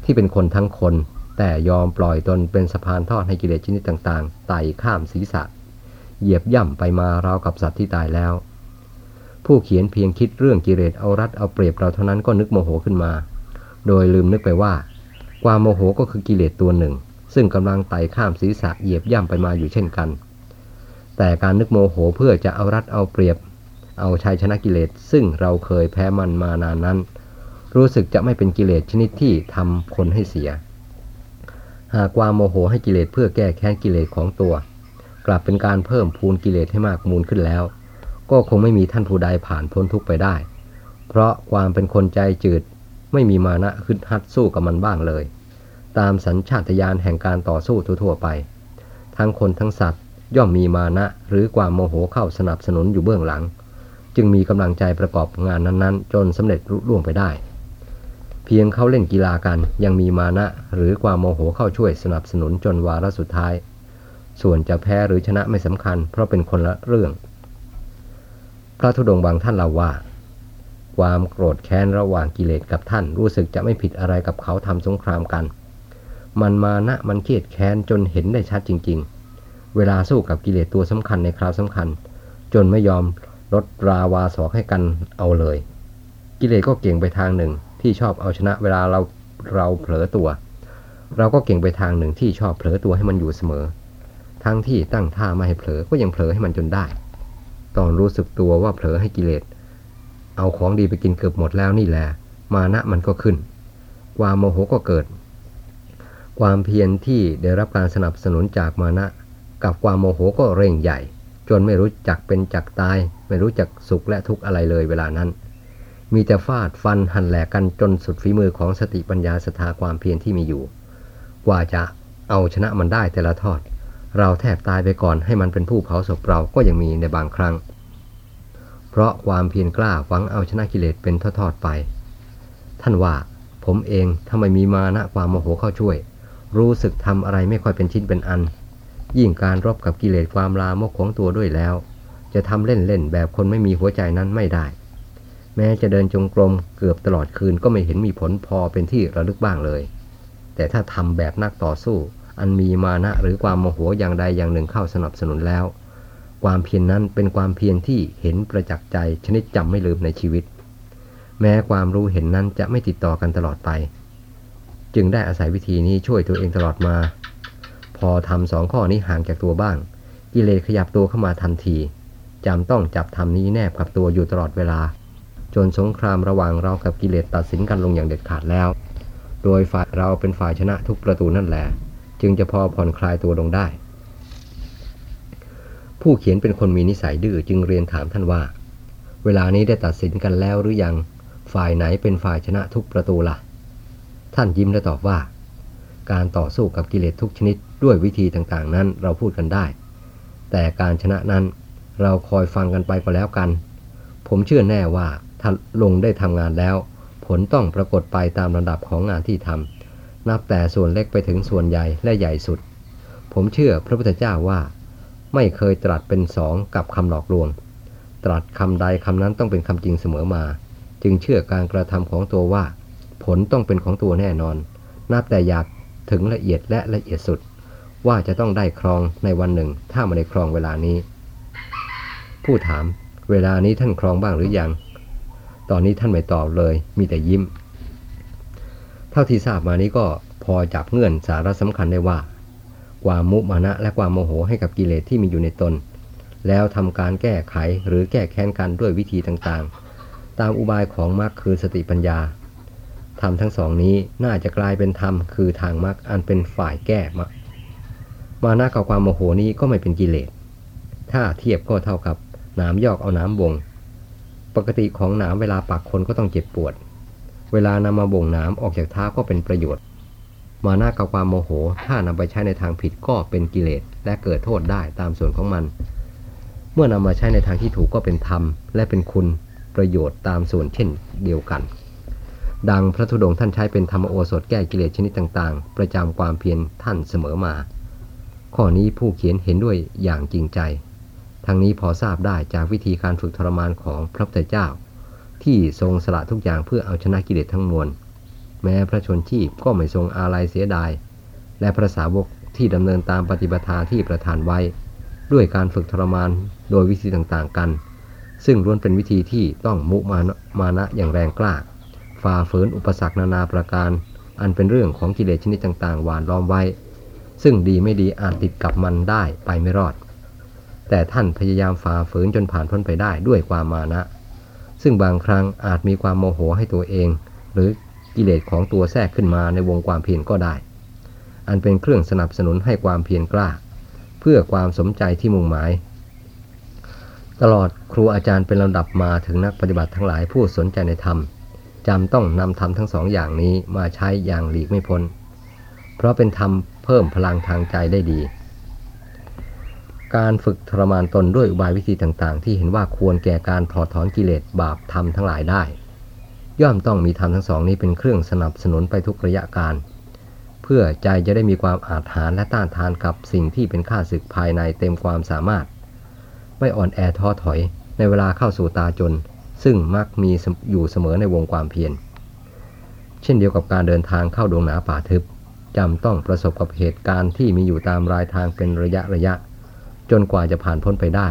ที่เป็นคนทั้งคน แต่ยอมปล่อยตนเป็นสะพานทอดให้กิเลสชนิดต่างๆไต่ข้ามศีรษะ เหยียบย่ำไปมาราวกับสัตว์ที่ตายแล้ว ผู้เขียนเพียงคิดเรื่องกิเลสเอารัดเอาเปรียบเราเท่านั้นก็นึกโมโหขึ้นมา โดยลืมนึกไปว่า ความโมโหก็คือกิเลสตัวหนึ่ง ซึ่งกำลังไต่ข้ามศีรษะเหยียบย่ำไปมาอยู่เช่นกัน แต่การนึกโมโหเพื่อจะเอารัดเอาเปรียบ เอาชัยชนะกิเลสซึ่งเราเคยแพ้มันมานานนั้น รู้สึกจะไม่เป็นกิเลสชนิดที่ทำคนให้เสีย หากความโมโหให้กิเลสเพื่อแก้แค้นกิเลสของตัว กลับเป็นการเพิ่มพูนกิเลสให้มากมูลขึ้นแล้ว ก็คงไม่มีท่านผู้ใดผ่านพ้นทุกไปได้ เพราะความเป็นคนใจจืดไม่มีมานะขึ้นฮัดสู้กับมันบ้างเลย ตามสัญชาตญาณแห่งการต่อสู้ทั่วๆไป ทั้งคนทั้งสัตว์ย่อมมีมานะหรือความโมโหเข้าสนับสนุนอยู่เบื้องหลัง จึงมีกำลังใจประกอบงานนั้นๆ จนสำเร็จรุ่ล่วงไปได้ เพียงเขาเล่นกีฬากันยังมีมานะหรือความโมโหเข้าช่วยสนับสนุนจนวาระสุดท้าย ส่วนจะแพ้หรือชนะไม่สำคัญ เพราะเป็นคนละเรื่อง ระธุดงค์บางท่านเล่าว่า ความโกรธแค้นระหว่างกิเลสกับท่านรู้สึกจะไม่ผิดอะไรกับเขาทำสงครามกัน มันมานะมันเครียดแค้นจนเห็นได้ชัดจริง ๆ เวลาสู้กับกิเลสตัวสำคัญในคราวสำคัญ จนไม่ยอมลดราวาสอกให้กันเอาเลย กิเลสก็เก่งไปทางหนึ่งที่ชอบเอาชนะเวลาเราเราเผลอตัว เราก็เก่งไปทางหนึ่งที่ชอบเผลอตัวให้มันอยู่เสมอ ทั้งที่ตั้งท่าไม่ให้เผลอก็ยังเผลอให้มันจนได้ ตอนรู้สึกตัวว่าเผลอให้กิเลส เอาของดีไปกินเกือบหมดแล้วนี่แหละ มานะมันก็ขึ้น ความโมโหก็เกิด ความเพียรที่ได้รับการสนับสนุนจากมานะ กับความโมโหก็เร่งใหญ่ จนไม่รู้จักเป็นจักตาย ไม่รู้จักสุขและทุกข์อะไรเลยเวลานั้น มีแต่ฟาดฟันหันแหลกกันจนสุดฝีมือของสติปัญญาสถาความเพียรที่มีอยู่ กว่าจะเอาชนะมันได้แต่ละทอด เราแทบตายไปก่อนให้มันเป็นผู้เผาศพเราก็ยังมีในบางครั้ง เพราะความเพียรกล้าหวังเอาชนะกิเลสเป็นทอดๆไป ท่านว่าผมเองถ้าไม่มีมานะความโมโหเข้าช่วย รู้สึกทำอะไรไม่ค่อยเป็นชิ้นเป็นอัน ยิ่งการรบกับกิเลสความลามกของตัวด้วยแล้ว จะทำเล่นๆแบบคนไม่มีหัวใจนั้นไม่ได้ แม้จะเดินจงกรมเกือบตลอดคืนก็ไม่เห็นมีผลพอเป็นที่ระลึกบ้างเลย แต่ถ้าทำแบบนักต่อสู้ อันมีมานะหรือความโมโหอย่างใดอย่างหนึ่งเข้าสนับสนุนแล้ว ความเพียรนนั้นเป็นความเพียรที่เห็นประจักษ์ใจชนิดจำไม่ลืมในชีวิต แม้ความรู้เห็นนั้นจะไม่ติดต่อกันตลอดไป จึงได้อาศัยวิธีนี้ช่วยตัวเองตลอดมา พอทำสองข้อนี้ห่างจากตัวบ้าง กิเลสขยับตัวเข้ามาทันทีจำต้องจับทำนี้แนบกับตัวอยู่ตลอดเวลา จนสงครามระหว่างเรากับกิเลสตัดสินกันลงอย่างเด็ดขาดแล้ว โดยฝ่ายเราเป็นฝ่ายชนะทุกประตูนั่นแหละ จึงจะพอผ่อนคลายตัวลงได้ ผู้เขียนเป็นคนมีนิสัยดื้อจึงเรียนถามท่านว่า เวลานี้ได้ตัดสินกันแล้วหรือยังฝ่ายไหนเป็นฝ่ายชนะทุกประตูละ่ะ ท่านยิ้มและตอบว่า การต่อสู้กับกิเลสทุกชนิดด้วยวิธีต่างๆ นั้นเราพูดกันได้ แต่การชนะนั้นเราคอยฟังกันไปก็แล้วกัน ผมเชื่อแน่ว่าถ้าลงได้ทำงานแล้ว ผลต้องปรากฏไปตามระดับของงานที่ทำ นับแต่ส่วนเล็กไปถึงส่วนใหญ่และใหญ่สุด ผมเชื่อพระพุทธเจ้าว่า ไม่เคยตรัสเป็นสองกับคำหลอกลวง ตรัสคำใดคำนั้นต้องเป็นคำจริงเสมอมา จึงเชื่อการกระทำของตัวว่า ผลต้องเป็นของตัวแน่นอน นับแต่อยากถึงละเอียดและละเอียดสุด ว่าจะต้องได้ครองในวันหนึ่ง ถ้าไม่ได้ครองเวลานี้ ผู้ถาม เวลานี้ท่านครองบ้างหรือยัง ตอนนี้ท่านไม่ตอบเลย มีแต่ยิ้ม เท่าที่ทราบมานี้ก็พอจับเงื่อนสาระสำคัญได้ว่า ความมุมานะและความโมโหให้กับกิเลสที่มีอยู่ในตน แล้วทำการแก้ไขหรือแก้แค้นกันด้วยวิธีต่างๆ ตามอุบายของมรรคคือสติปัญญาธรรมทั้งสองนี้น่าจะกลายเป็นธรรมคือทางมรรคอันเป็นฝ่ายแก้มามานะกับความโมโหนี้ก็ไม่เป็นกิเลส ถ้าเทียบก็เท่ากับน้ำยอกเอาน้ำบ่งปกติของน้ำเวลาปักคนก็ต้องเจ็บปวด เวลานำมาบ่งน้ำออกจากเท้าก็เป็นประโยชน์ มานะกับความโมโห ถ้านำไปใช้ในทางผิดก็เป็นกิเลสและเกิดโทษได้ตามส่วนของมัน เมื่อนำมาใช้ในทางที่ถูกก็เป็นธรรม และเป็นคุณประโยชน์ตามส่วนเช่นเดียวกัน ดังพระธุดงค์ท่านใช้เป็นธรรมโอสถแก้กิเลสชนิดต่างๆ ประจำความเพียรท่านเสมอมา ข้อนี้ผู้เขียนเห็นด้วยอย่างจริงใจ ทั้งนี้พอทราบได้จากวิธีการฝึกทรมานของพระพุทธเจ้า ที่ทรงสละทุกอย่างเพื่อเอาชนะกิเลสทั้งมวล แม้พระชนชีพก็ไม่ทรงอาลัยเสียดาย และพระสาวกที่ดำเนินตามปฏิบัติที่ประทานไว้ ด้วยการฝึกทรมานโดยวิธีต่างๆกัน ซึ่งล้วนเป็นวิธีที่ต้องมุมานะมานะอย่างแรงกล้าฝ่าฝืนอุปสรรคนานาประการ อันเป็นเรื่องของกิเลสชนิดต่างๆหวานล้อมไว้ ซึ่งดีไม่ดีอาจติดกับมันได้ไปไม่รอด แต่ท่านพยายามฝ่าฝืนจนผ่านพ้นไปได้ด้วยความมานะ ซึ่งบางครั้งอาจมีความโมโหให้ตัวเอง หรือกิเลสของตัวแทรกขึ้นมาในวงความเพียรก็ได้ อันเป็นเครื่องสนับสนุนให้ความเพียรกล้า เพื่อความสมใจที่มุ่งหมาย ตลอดครูอาจารย์เป็นลำดับมาถึงนักปฏิบัติทั้งหลายผู้สนใจในธรรมจำต้องนำธรรมทั้งสองอย่างนี้มาใช้อย่างหลีกไม่พ้น เพราะเป็นธรรมเพิ่มพลังทางใจได้ดี การฝึกทรมานตนด้วยอุบายวิธีต่างๆ ที่เห็นว่าควรแก่การถอดถอนกิเลสบาปธรรมทั้งหลายได้ ย่อมต้องมีธรรมทั้งสองนี้เป็นเครื่องสนับสนุนไปทุกระยะการ เพื่อใจจะได้มีความอาถรรและต้านทานกับสิ่งที่เป็นข้าศึกภายในเต็มความสามารถ ไม่อ่อนแอท้อถอยในเวลาเข้าสู่ตาจน ซึ่งมักมีอยู่เสมอในวงความเพียรเช่นเดียวกับการเดินทางเข้าดงหนาป่าทึบจำต้องประสบกับเหตุการณ์ที่มีอยู่ตามรายทางเป็นระยะระยะ จนกว่าจะผ่านพ้นไปได้